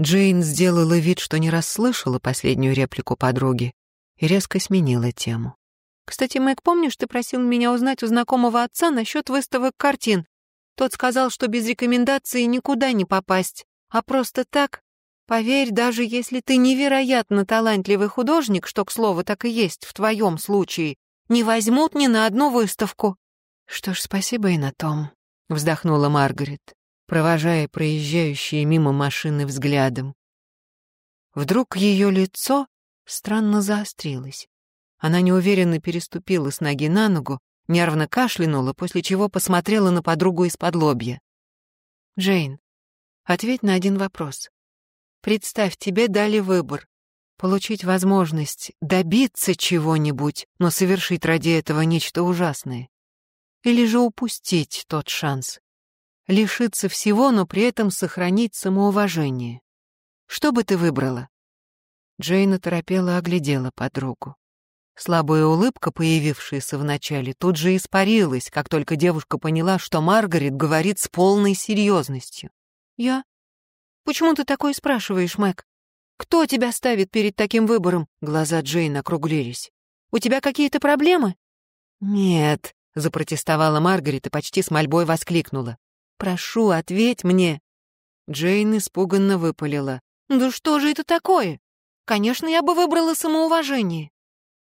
Джейн сделала вид, что не расслышала последнюю реплику подруги и резко сменила тему. «Кстати, Мэг, помнишь, ты просил меня узнать у знакомого отца насчет выставок картин? Тот сказал, что без рекомендации никуда не попасть, а просто так. Поверь, даже если ты невероятно талантливый художник, что, к слову, так и есть в твоем случае, не возьмут ни на одну выставку». «Что ж, спасибо и на том», — вздохнула Маргарет провожая проезжающие мимо машины взглядом. Вдруг ее лицо странно заострилось. Она неуверенно переступила с ноги на ногу, нервно кашлянула, после чего посмотрела на подругу из-под лобья. «Джейн, ответь на один вопрос. Представь, тебе дали выбор. Получить возможность добиться чего-нибудь, но совершить ради этого нечто ужасное. Или же упустить тот шанс лишиться всего, но при этом сохранить самоуважение. Что бы ты выбрала?» Джейна торопела оглядела подругу. Слабая улыбка, появившаяся вначале, тут же испарилась, как только девушка поняла, что Маргарет говорит с полной серьезностью. «Я? Почему ты такое спрашиваешь, Мэг? Кто тебя ставит перед таким выбором?» Глаза Джейн округлились. «У тебя какие-то проблемы?» «Нет», — запротестовала Маргарет и почти с мольбой воскликнула. Прошу, ответь мне!» Джейн испуганно выпалила. «Да что же это такое? Конечно, я бы выбрала самоуважение».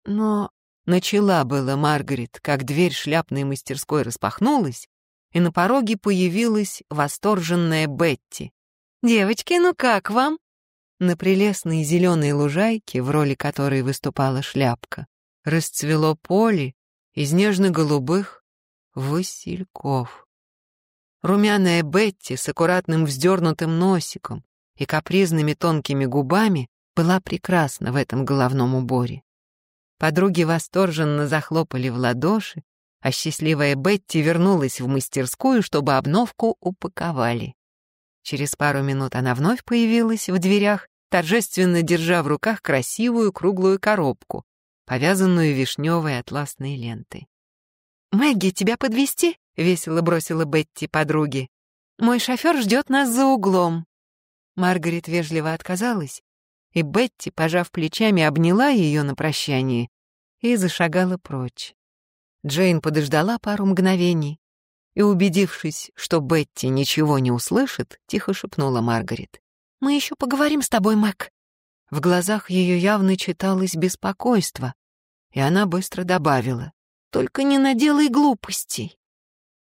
Но начала была Маргарет, как дверь шляпной мастерской распахнулась, и на пороге появилась восторженная Бетти. «Девочки, ну как вам?» На прелестной зеленой лужайке, в роли которой выступала шляпка, расцвело поле из нежно-голубых васильков. Румяная Бетти с аккуратным вздернутым носиком и капризными тонкими губами была прекрасна в этом головном уборе. Подруги восторженно захлопали в ладоши, а счастливая Бетти вернулась в мастерскую, чтобы обновку упаковали. Через пару минут она вновь появилась в дверях, торжественно держа в руках красивую круглую коробку, повязанную вишневой атласной лентой. «Мэгги, тебя подвести? Весело бросила Бетти подруге. «Мой шофер ждет нас за углом». Маргарет вежливо отказалась, и Бетти, пожав плечами, обняла ее на прощание и зашагала прочь. Джейн подождала пару мгновений и, убедившись, что Бетти ничего не услышит, тихо шепнула Маргарет. «Мы еще поговорим с тобой, Мэг». В глазах ее явно читалось беспокойство, и она быстро добавила. «Только не наделай глупостей».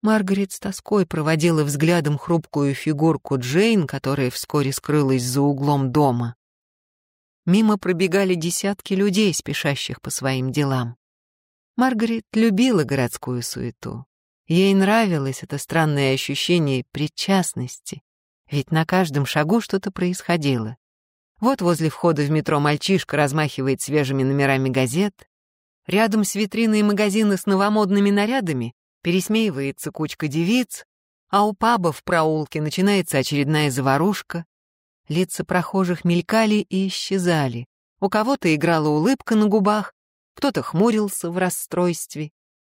Маргарет с тоской проводила взглядом хрупкую фигурку Джейн, которая вскоре скрылась за углом дома. Мимо пробегали десятки людей, спешащих по своим делам. Маргарет любила городскую суету. Ей нравилось это странное ощущение причастности, ведь на каждом шагу что-то происходило. Вот возле входа в метро мальчишка размахивает свежими номерами газет, рядом с витриной магазина с новомодными нарядами пересмеивается кучка девиц, а у паба в проулке начинается очередная заварушка. Лица прохожих мелькали и исчезали. У кого-то играла улыбка на губах, кто-то хмурился в расстройстве.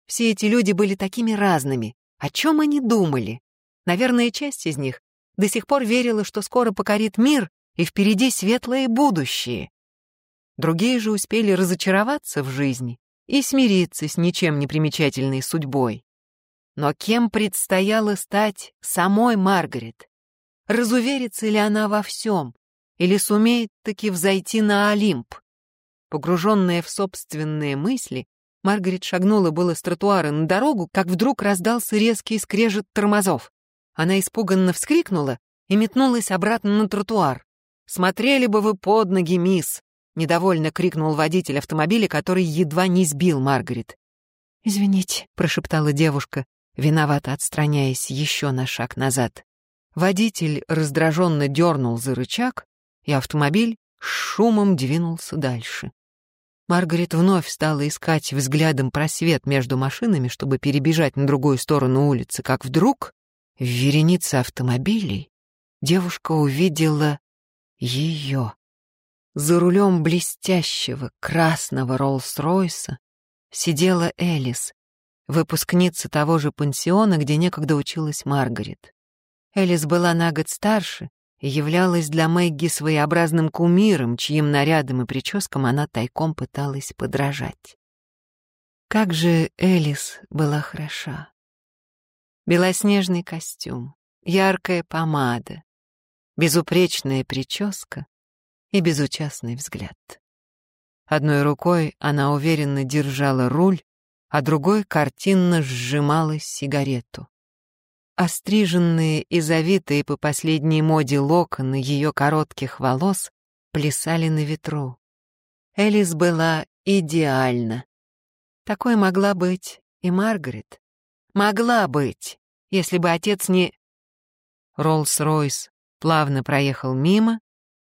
Все эти люди были такими разными. О чем они думали? Наверное, часть из них до сих пор верила, что скоро покорит мир и впереди светлое будущее. Другие же успели разочароваться в жизни и смириться с ничем не примечательной судьбой. Но кем предстояло стать самой Маргарет? Разуверится ли она во всем? Или сумеет таки взойти на Олимп? Погруженная в собственные мысли, Маргарет шагнула было с тротуара на дорогу, как вдруг раздался резкий скрежет тормозов. Она испуганно вскрикнула и метнулась обратно на тротуар. «Смотрели бы вы под ноги, мисс!» — недовольно крикнул водитель автомобиля, который едва не сбил Маргарет. «Извините», — прошептала девушка, виновато отстраняясь еще на шаг назад. Водитель раздраженно дернул за рычаг, и автомобиль шумом двинулся дальше. Маргарет вновь стала искать взглядом просвет между машинами, чтобы перебежать на другую сторону улицы, как вдруг в веренице автомобилей девушка увидела ее. За рулем блестящего красного Роллс-Ройса сидела Элис, выпускница того же пансиона, где некогда училась Маргарет. Элис была на год старше и являлась для Мэгги своеобразным кумиром, чьим нарядом и прическам она тайком пыталась подражать. Как же Элис была хороша. Белоснежный костюм, яркая помада, безупречная прическа и безучастный взгляд. Одной рукой она уверенно держала руль, а другой картинно сжимала сигарету. Остриженные и завитые по последней моде локоны ее коротких волос плясали на ветру. Элис была идеальна. Такой могла быть и Маргарет. Могла быть, если бы отец не... Роллс-Ройс плавно проехал мимо,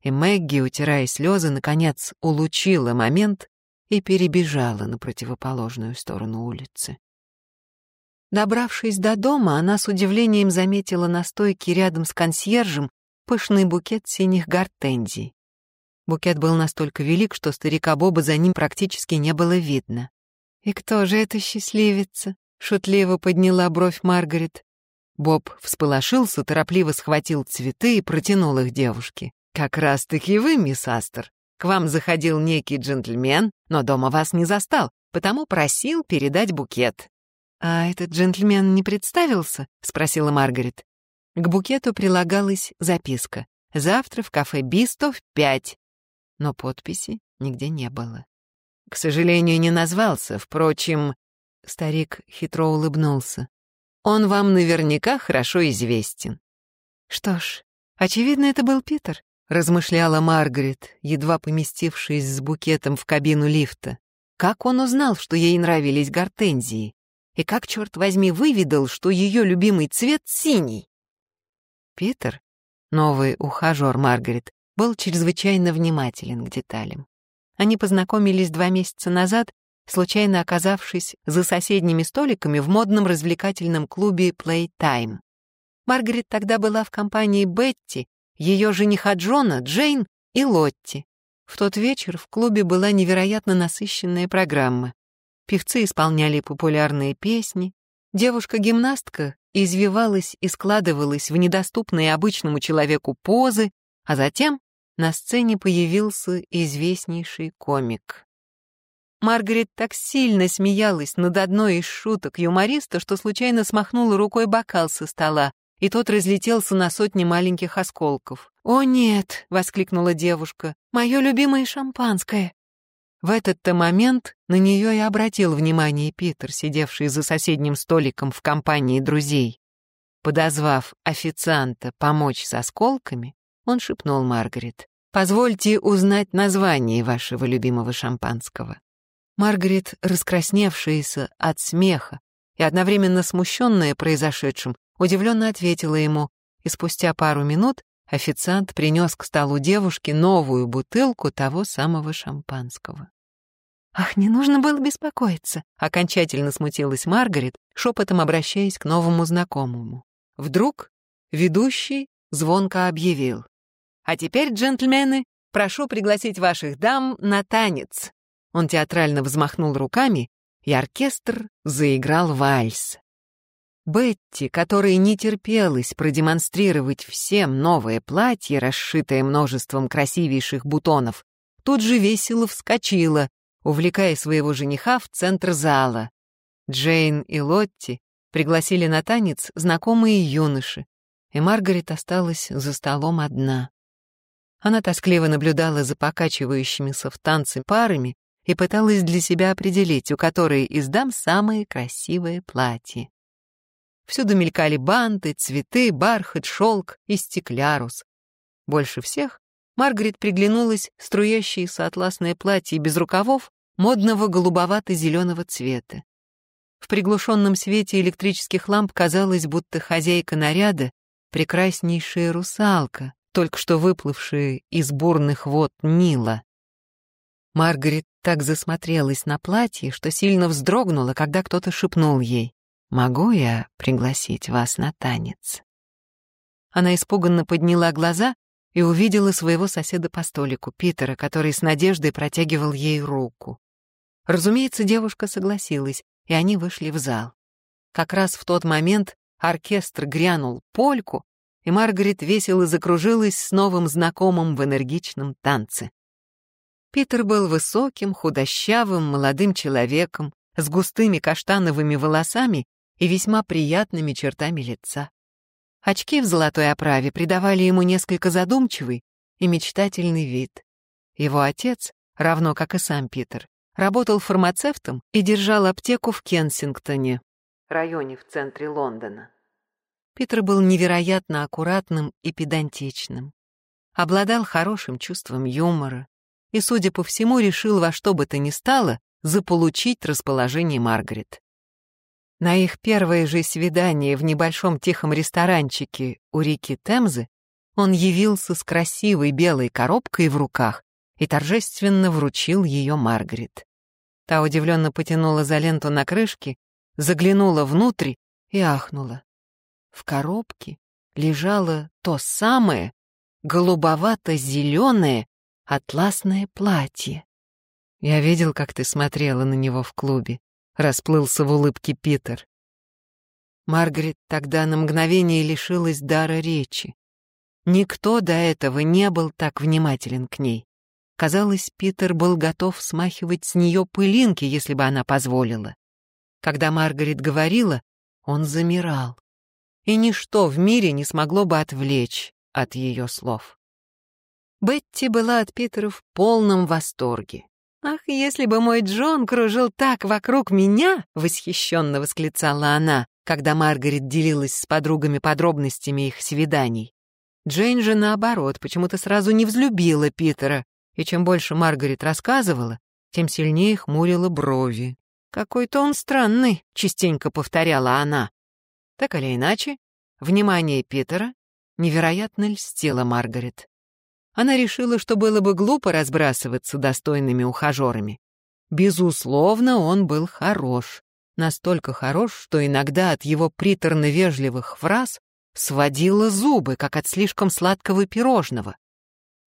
и Мэгги, утирая слезы, наконец улучила момент и перебежала на противоположную сторону улицы. Добравшись до дома, она с удивлением заметила на стойке рядом с консьержем пышный букет синих гортензий. Букет был настолько велик, что старика Боба за ним практически не было видно. «И кто же это счастливица?» — шутливо подняла бровь Маргарет. Боб всполошился, торопливо схватил цветы и протянул их девушке. «Как раз-таки вы, мисс Астер. К вам заходил некий джентльмен, но дома вас не застал, потому просил передать букет». «А этот джентльмен не представился?» — спросила Маргарет. К букету прилагалась записка. «Завтра в кафе Бисто в пять». Но подписи нигде не было. К сожалению, не назвался, впрочем... Старик хитро улыбнулся. «Он вам наверняка хорошо известен». Что ж, очевидно, это был Питер. — размышляла Маргарет, едва поместившись с букетом в кабину лифта. Как он узнал, что ей нравились гортензии? И как, черт возьми, выведал, что ее любимый цвет синий? Питер, новый ухажер Маргарет, был чрезвычайно внимателен к деталям. Они познакомились два месяца назад, случайно оказавшись за соседними столиками в модном развлекательном клубе Playtime. Маргарет тогда была в компании Бетти, ее жениха Джона, Джейн и Лотти. В тот вечер в клубе была невероятно насыщенная программа. Певцы исполняли популярные песни, девушка-гимнастка извивалась и складывалась в недоступные обычному человеку позы, а затем на сцене появился известнейший комик. Маргарет так сильно смеялась над одной из шуток юмориста, что случайно смахнула рукой бокал со стола, и тот разлетелся на сотни маленьких осколков. «О, нет!» — воскликнула девушка. «Мое любимое шампанское!» В этот-то момент на нее и обратил внимание Питер, сидевший за соседним столиком в компании друзей. Подозвав официанта помочь с осколками, он шепнул Маргарет. «Позвольте узнать название вашего любимого шампанского». Маргарет, раскрасневшаяся от смеха и одновременно смущенная произошедшим, удивленно ответила ему, и спустя пару минут официант принес к столу девушки новую бутылку того самого шампанского. «Ах, не нужно было беспокоиться», — окончательно смутилась Маргарет, шепотом обращаясь к новому знакомому. Вдруг ведущий звонко объявил. «А теперь, джентльмены, прошу пригласить ваших дам на танец». Он театрально взмахнул руками, и оркестр заиграл вальс. Бетти, которой не терпелось продемонстрировать всем новое платье, расшитое множеством красивейших бутонов, тут же весело вскочила, увлекая своего жениха в центр зала. Джейн и Лотти пригласили на танец знакомые юноши, и Маргарет осталась за столом одна. Она тоскливо наблюдала за покачивающимися в танце парами и пыталась для себя определить, у которой из дам самое красивое платье. Всюду мелькали банты, цветы, бархат, шелк и стеклярус. Больше всех Маргарет приглянулась струящееся атласное платье без рукавов модного голубовато-зеленого цвета. В приглушенном свете электрических ламп казалось, будто хозяйка наряда — прекраснейшая русалка, только что выплывшая из бурных вод Нила. Маргарет так засмотрелась на платье, что сильно вздрогнула, когда кто-то шепнул ей. Могу я пригласить вас на танец?» Она испуганно подняла глаза и увидела своего соседа по столику, Питера, который с надеждой протягивал ей руку. Разумеется, девушка согласилась, и они вышли в зал. Как раз в тот момент оркестр грянул польку, и Маргарет весело закружилась с новым знакомым в энергичном танце. Питер был высоким, худощавым, молодым человеком, с густыми каштановыми волосами и весьма приятными чертами лица. Очки в золотой оправе придавали ему несколько задумчивый и мечтательный вид. Его отец, равно как и сам Питер, работал фармацевтом и держал аптеку в Кенсингтоне, районе в центре Лондона. Питер был невероятно аккуратным и педантичным, обладал хорошим чувством юмора и, судя по всему, решил во что бы то ни стало заполучить расположение Маргарет. На их первое же свидание в небольшом тихом ресторанчике у реки Темзы он явился с красивой белой коробкой в руках и торжественно вручил ее Маргарет. Та удивленно потянула за ленту на крышке, заглянула внутрь и ахнула. В коробке лежало то самое голубовато-зеленое атласное платье. Я видел, как ты смотрела на него в клубе. — расплылся в улыбке Питер. Маргарет тогда на мгновение лишилась дара речи. Никто до этого не был так внимателен к ней. Казалось, Питер был готов смахивать с нее пылинки, если бы она позволила. Когда Маргарет говорила, он замирал. И ничто в мире не смогло бы отвлечь от ее слов. Бетти была от Питера в полном восторге. «Ах, если бы мой Джон кружил так вокруг меня!» — восхищенно восклицала она, когда Маргарет делилась с подругами подробностями их свиданий. Джейн же, наоборот, почему-то сразу не взлюбила Питера, и чем больше Маргарет рассказывала, тем сильнее хмурила брови. «Какой-то он странный», — частенько повторяла она. Так или иначе, внимание Питера невероятно льстило Маргарет. Она решила, что было бы глупо разбрасываться достойными ухажерами. Безусловно, он был хорош. Настолько хорош, что иногда от его приторно-вежливых фраз сводило зубы, как от слишком сладкого пирожного.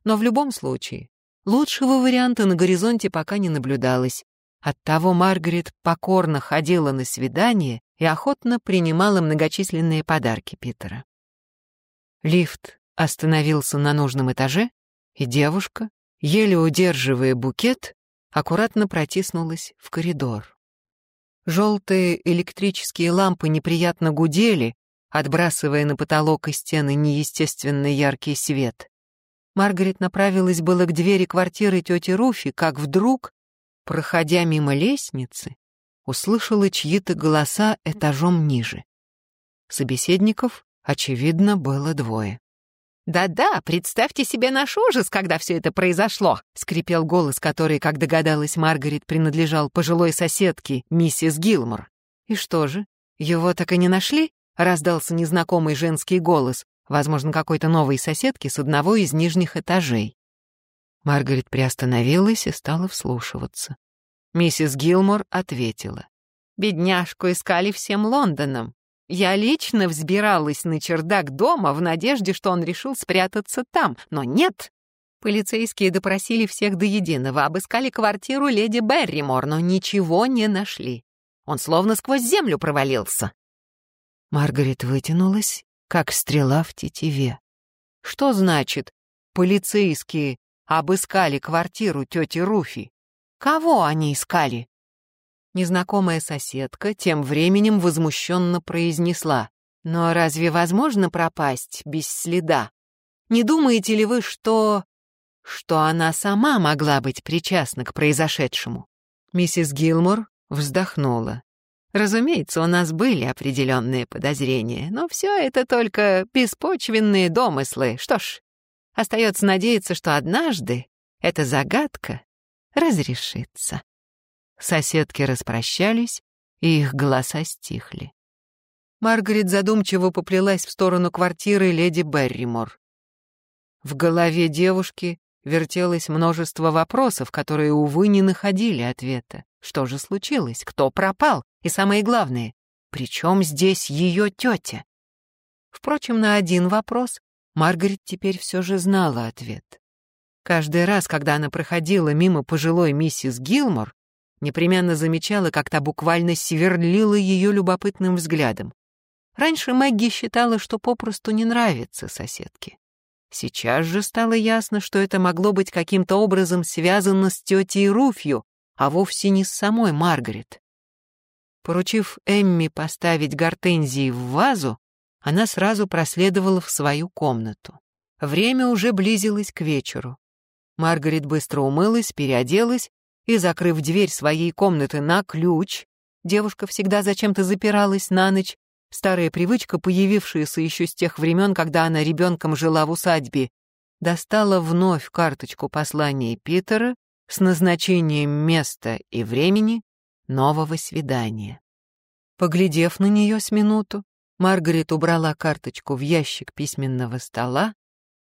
Но в любом случае, лучшего варианта на горизонте пока не наблюдалось. Оттого Маргарет покорно ходила на свидание и охотно принимала многочисленные подарки Питера. Лифт остановился на нужном этаже, и девушка, еле удерживая букет, аккуратно протиснулась в коридор. Желтые электрические лампы неприятно гудели, отбрасывая на потолок и стены неестественно яркий свет. Маргарет направилась было к двери квартиры тети Руфи, как вдруг, проходя мимо лестницы, услышала чьи-то голоса этажом ниже. Собеседников, очевидно, было двое. «Да-да, представьте себе наш ужас, когда все это произошло», — скрипел голос, который, как догадалась Маргарет, принадлежал пожилой соседке, миссис Гилмор. «И что же, его так и не нашли?» — раздался незнакомый женский голос, возможно, какой-то новой соседки с одного из нижних этажей. Маргарет приостановилась и стала вслушиваться. Миссис Гилмор ответила. «Бедняжку искали всем Лондоном. Я лично взбиралась на чердак дома в надежде, что он решил спрятаться там, но нет. Полицейские допросили всех до единого, обыскали квартиру леди Берримор, но ничего не нашли. Он словно сквозь землю провалился. Маргарет вытянулась, как стрела в тетиве. Что значит «полицейские обыскали квартиру тети Руфи»? Кого они искали? Незнакомая соседка тем временем возмущенно произнесла. «Но разве возможно пропасть без следа? Не думаете ли вы, что... что она сама могла быть причастна к произошедшему?» Миссис Гилмор вздохнула. Разумеется, у нас были определенные подозрения, но все это только беспочвенные домыслы. Что ж, остается надеяться, что однажды эта загадка разрешится. Соседки распрощались, и их голоса стихли. Маргарет задумчиво поплелась в сторону квартиры леди Берримор. В голове девушки вертелось множество вопросов, которые, увы, не находили ответа. Что же случилось? Кто пропал? И самое главное, при чем здесь ее тетя? Впрочем, на один вопрос Маргарет теперь все же знала ответ. Каждый раз, когда она проходила мимо пожилой миссис Гилмор, непременно замечала, как та буквально сверлила ее любопытным взглядом. Раньше Мэгги считала, что попросту не нравится соседке. Сейчас же стало ясно, что это могло быть каким-то образом связано с тетей Руфью, а вовсе не с самой Маргарет. Поручив Эмми поставить гортензии в вазу, она сразу проследовала в свою комнату. Время уже близилось к вечеру. Маргарет быстро умылась, переоделась и, закрыв дверь своей комнаты на ключ, девушка всегда зачем-то запиралась на ночь, старая привычка, появившаяся еще с тех времен, когда она ребенком жила в усадьбе, достала вновь карточку послания Питера с назначением места и времени нового свидания. Поглядев на нее с минуту, Маргарет убрала карточку в ящик письменного стола,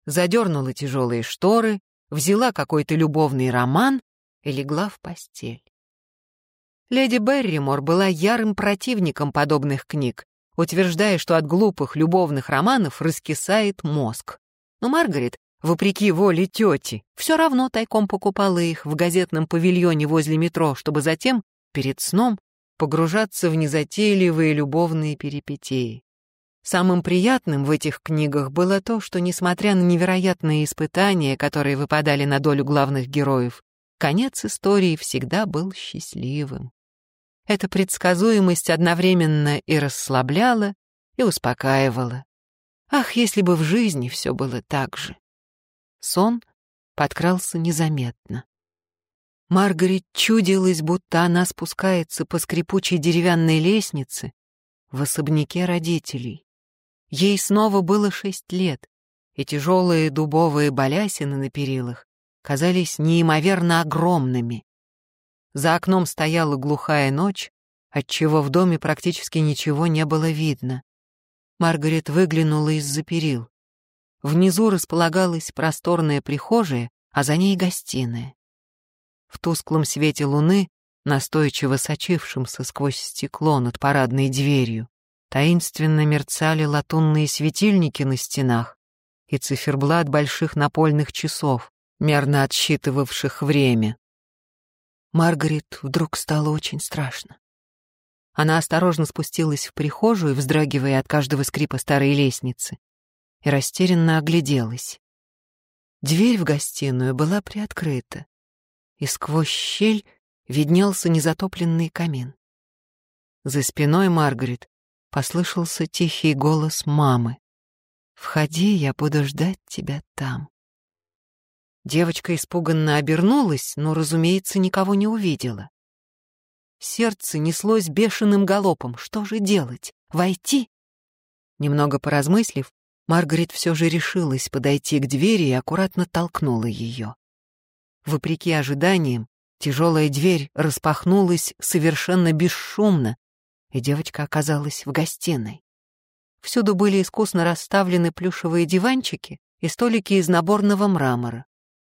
задернула тяжелые шторы, взяла какой-то любовный роман и легла в постель. Леди Берримор была ярым противником подобных книг, утверждая, что от глупых любовных романов раскисает мозг. Но Маргарет, вопреки воле тети, все равно тайком покупала их в газетном павильоне возле метро, чтобы затем, перед сном, погружаться в незатейливые любовные перипетии. Самым приятным в этих книгах было то, что, несмотря на невероятные испытания, которые выпадали на долю главных героев, конец истории всегда был счастливым. Эта предсказуемость одновременно и расслабляла, и успокаивала. Ах, если бы в жизни все было так же. Сон подкрался незаметно. Маргарет чудилась, будто она спускается по скрипучей деревянной лестнице в особняке родителей. Ей снова было шесть лет, и тяжелые дубовые балясины на перилах казались неимоверно огромными. За окном стояла глухая ночь, отчего в доме практически ничего не было видно. Маргарет выглянула из-за перил. Внизу располагалась просторная прихожая, а за ней гостиная. В тусклом свете луны, настойчиво сочившемся сквозь стекло над парадной дверью, таинственно мерцали латунные светильники на стенах и циферблат больших напольных часов, мерно отсчитывавших время. Маргарет вдруг стало очень страшно. Она осторожно спустилась в прихожую, вздрагивая от каждого скрипа старой лестницы, и растерянно огляделась. Дверь в гостиную была приоткрыта, и сквозь щель виднелся незатопленный камин. За спиной Маргарет послышался тихий голос мамы. «Входи, я буду ждать тебя там». Девочка испуганно обернулась, но, разумеется, никого не увидела. Сердце неслось бешеным галопом. Что же делать? Войти? Немного поразмыслив, Маргарет все же решилась подойти к двери и аккуратно толкнула ее. Вопреки ожиданиям, тяжелая дверь распахнулась совершенно бесшумно, и девочка оказалась в гостиной. Всюду были искусно расставлены плюшевые диванчики и столики из наборного мрамора.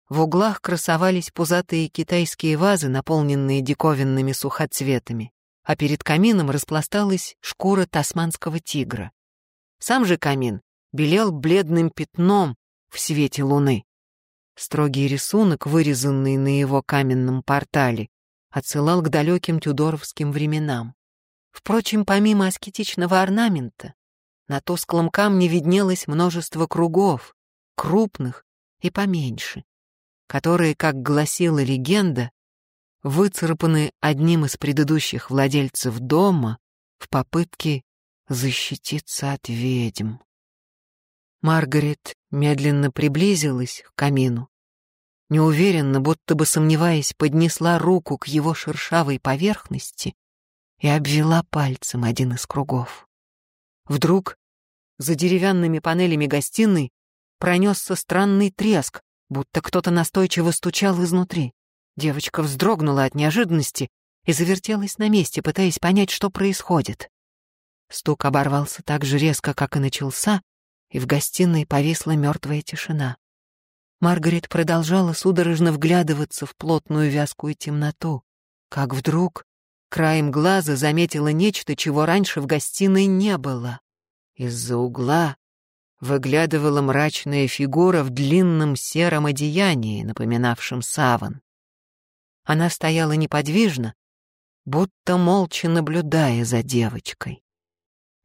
В углах красовались пузатые китайские вазы, наполненные диковинными сухоцветами, а перед камином распласталась шкура тасманского тигра. Сам же камин белел бледным пятном в свете луны. Строгий рисунок, вырезанный на его каменном портале, отсылал к далеким тюдоровским временам. Впрочем, помимо аскетичного орнамента, на тусклом камне виднелось множество кругов, крупных и поменьше, которые, как гласила легенда, выцарапаны одним из предыдущих владельцев дома в попытке защититься от ведьм. Маргарет медленно приблизилась к камину. Неуверенно, будто бы сомневаясь, поднесла руку к его шершавой поверхности и обвела пальцем один из кругов. Вдруг за деревянными панелями гостиной пронесся странный треск, будто кто-то настойчиво стучал изнутри. Девочка вздрогнула от неожиданности и завертелась на месте, пытаясь понять, что происходит. Стук оборвался так же резко, как и начался, и в гостиной повисла мертвая тишина. Маргарет продолжала судорожно вглядываться в плотную вязкую темноту, как вдруг краем глаза заметила нечто, чего раньше в гостиной не было. Из-за угла выглядывала мрачная фигура в длинном сером одеянии, напоминавшем саван. Она стояла неподвижно, будто молча наблюдая за девочкой.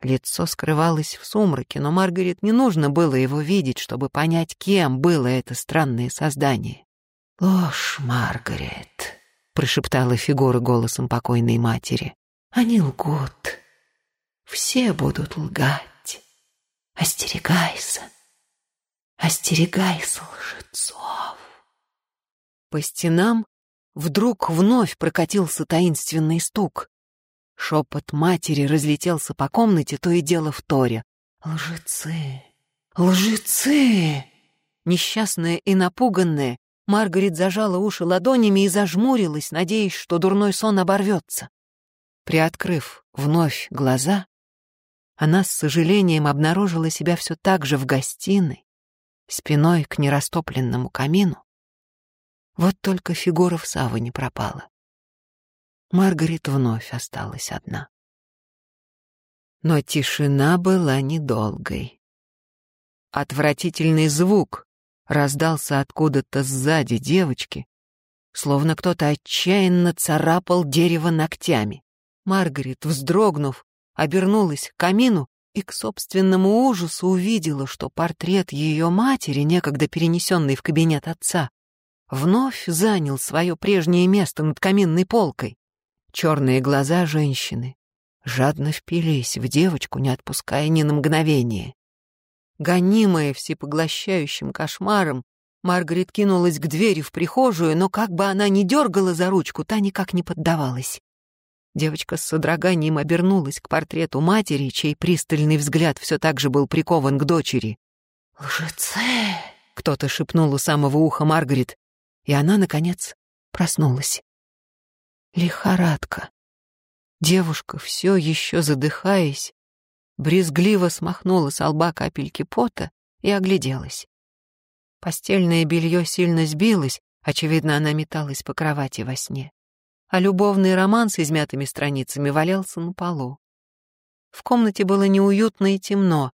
Лицо скрывалось в сумраке, но Маргарет не нужно было его видеть, чтобы понять, кем было это странное создание. «Ложь, Маргарет», — прошептала фигура голосом покойной матери. «Они лгут. Все будут лгать. Остерегайся, остерегайся лжецов. По стенам вдруг вновь прокатился таинственный стук. Шепот матери разлетелся по комнате, то и дело в торе. «Лжецы! Лжецы!» Несчастная и напуганная, Маргарет зажала уши ладонями и зажмурилась, надеясь, что дурной сон оборвется. Приоткрыв вновь глаза, она с сожалением обнаружила себя все так же в гостиной, спиной к нерастопленному камину. Вот только фигура в саване пропала. Маргарет вновь осталась одна. Но тишина была недолгой. Отвратительный звук раздался откуда-то сзади девочки, словно кто-то отчаянно царапал дерево ногтями. Маргарет, вздрогнув, обернулась к камину и к собственному ужасу увидела, что портрет ее матери, некогда перенесенный в кабинет отца, вновь занял свое прежнее место над каминной полкой. Черные глаза женщины жадно впились в девочку, не отпуская ни на мгновение. Гонимая всепоглощающим кошмаром, Маргарет кинулась к двери в прихожую, но как бы она ни дергала за ручку, та никак не поддавалась. Девочка с содроганием обернулась к портрету матери, чей пристальный взгляд все так же был прикован к дочери. «Лжецы!» — кто-то шепнул у самого уха Маргарет, и она, наконец, проснулась. Лихорадка. Девушка, все еще задыхаясь, брезгливо смахнула с лба капельки пота и огляделась. Постельное белье сильно сбилось, очевидно, она металась по кровати во сне. А любовный роман с измятыми страницами валялся на полу. В комнате было неуютно и темно,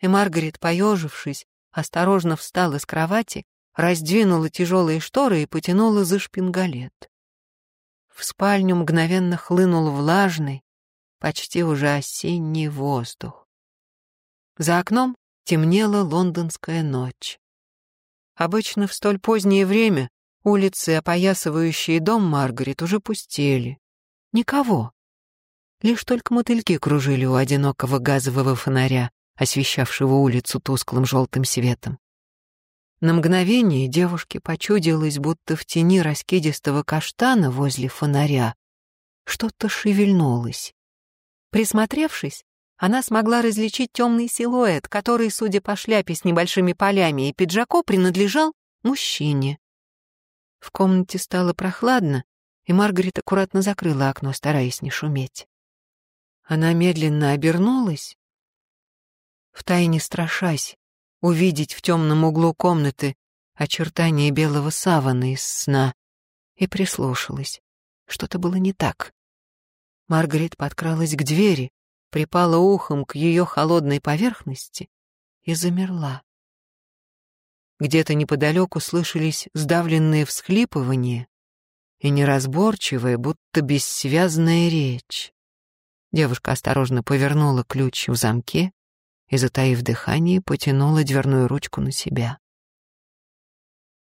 и Маргарет, поежившись, осторожно встала с кровати, раздвинула тяжелые шторы и потянула за шпингалет. В спальню мгновенно хлынул влажный, почти уже осенний воздух. За окном темнела лондонская ночь. Обычно в столь позднее время улицы, опоясывающие дом Маргарет, уже пустели. Никого. Лишь только мотыльки кружили у одинокого газового фонаря, освещавшего улицу тусклым желтым светом. На мгновение девушке почудилось, будто в тени раскидистого каштана возле фонаря что-то шевельнулось. Присмотревшись, она смогла различить темный силуэт, который, судя по шляпе с небольшими полями и пиджаку, принадлежал мужчине. В комнате стало прохладно, и Маргарет аккуратно закрыла окно, стараясь не шуметь. Она медленно обернулась, втайне страшась увидеть в темном углу комнаты очертания белого савана из сна, и прислушалась. Что-то было не так. Маргарет подкралась к двери, припала ухом к ее холодной поверхности и замерла. Где-то неподалеку слышались сдавленные всхлипывания и неразборчивая, будто бессвязная речь. Девушка осторожно повернула ключ в замке и, затаив дыхание, потянула дверную ручку на себя.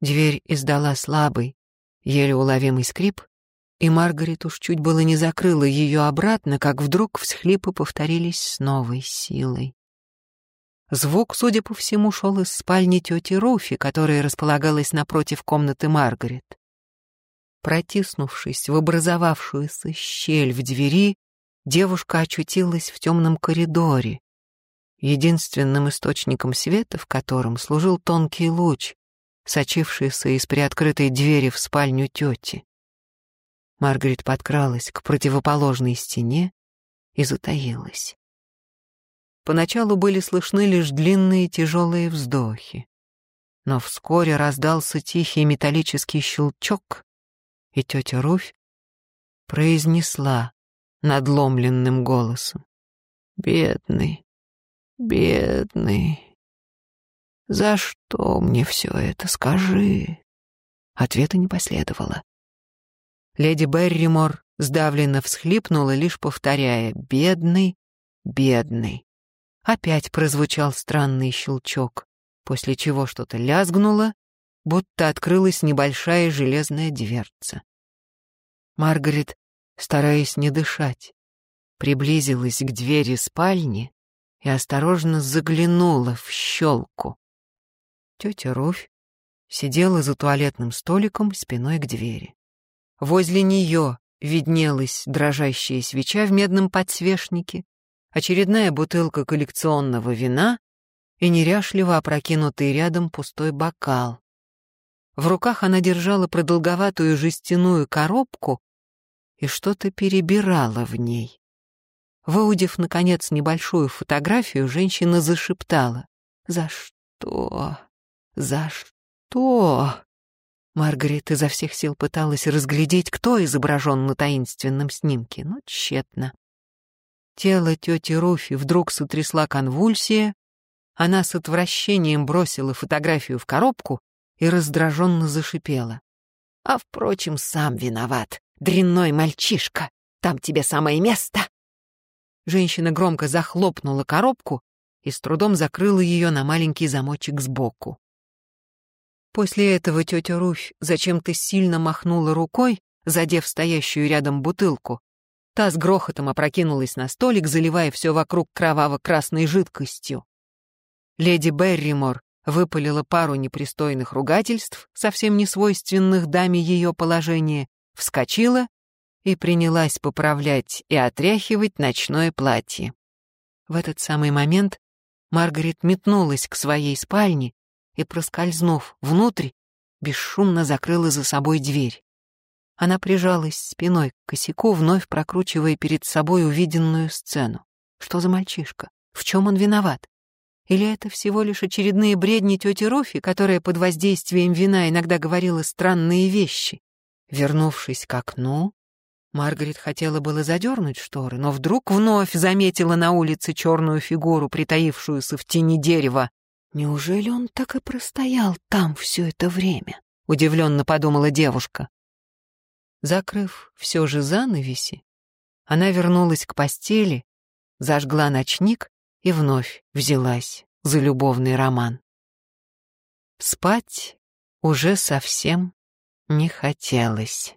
Дверь издала слабый, еле уловимый скрип, и Маргарет уж чуть было не закрыла ее обратно, как вдруг всхлипы повторились с новой силой. Звук, судя по всему, шел из спальни тети Руфи, которая располагалась напротив комнаты Маргарет. Протиснувшись в образовавшуюся щель в двери, девушка очутилась в темном коридоре, единственным источником света в котором служил тонкий луч, сочившийся из приоткрытой двери в спальню тети. Маргарет подкралась к противоположной стене и затаилась. Поначалу были слышны лишь длинные тяжелые вздохи, но вскоре раздался тихий металлический щелчок, и тетя Руфь произнесла надломленным голосом. «Бедный, Бедный. За что мне все это, скажи? Ответа не последовало. Леди Берримор сдавленно всхлипнула, лишь повторяя «бедный, бедный». Опять прозвучал странный щелчок, после чего что-то лязгнуло, будто открылась небольшая железная дверца. Маргарет, стараясь не дышать, приблизилась к двери спальни и осторожно заглянула в щелку. Тетя Руфь сидела за туалетным столиком спиной к двери. Возле нее виднелась дрожащая свеча в медном подсвечнике, очередная бутылка коллекционного вина и неряшливо опрокинутый рядом пустой бокал. В руках она держала продолговатую жестяную коробку и что-то перебирала в ней. Выудив, наконец, небольшую фотографию, женщина зашептала. «За что? За что?» Маргарет изо всех сил пыталась разглядеть, кто изображен на таинственном снимке, но тщетно. Тело тети Руфи вдруг сотрясла конвульсия, она с отвращением бросила фотографию в коробку и раздраженно зашипела. «А, впрочем, сам виноват, дрянной мальчишка, там тебе самое место!» Женщина громко захлопнула коробку и с трудом закрыла ее на маленький замочек сбоку. После этого тетя Руфь зачем-то сильно махнула рукой, задев стоящую рядом бутылку. Та с грохотом опрокинулась на столик, заливая все вокруг кроваво-красной жидкостью. Леди Берримор выпалила пару непристойных ругательств, совсем не свойственных даме ее положения, вскочила и принялась поправлять и отряхивать ночное платье. В этот самый момент Маргарет метнулась к своей спальне и, проскользнув внутрь, бесшумно закрыла за собой дверь. Она прижалась спиной к косяку, вновь прокручивая перед собой увиденную сцену. Что за мальчишка? В чем он виноват? Или это всего лишь очередные бредни тети Руфи, которая под воздействием вина иногда говорила странные вещи? Вернувшись к окну, Маргарет хотела было задернуть шторы, но вдруг вновь заметила на улице черную фигуру, притаившуюся в тени дерева. «Неужели он так и простоял там все это время?» — удивленно подумала девушка. Закрыв все же занавеси, она вернулась к постели, зажгла ночник и вновь взялась за любовный роман. Спать уже совсем не хотелось.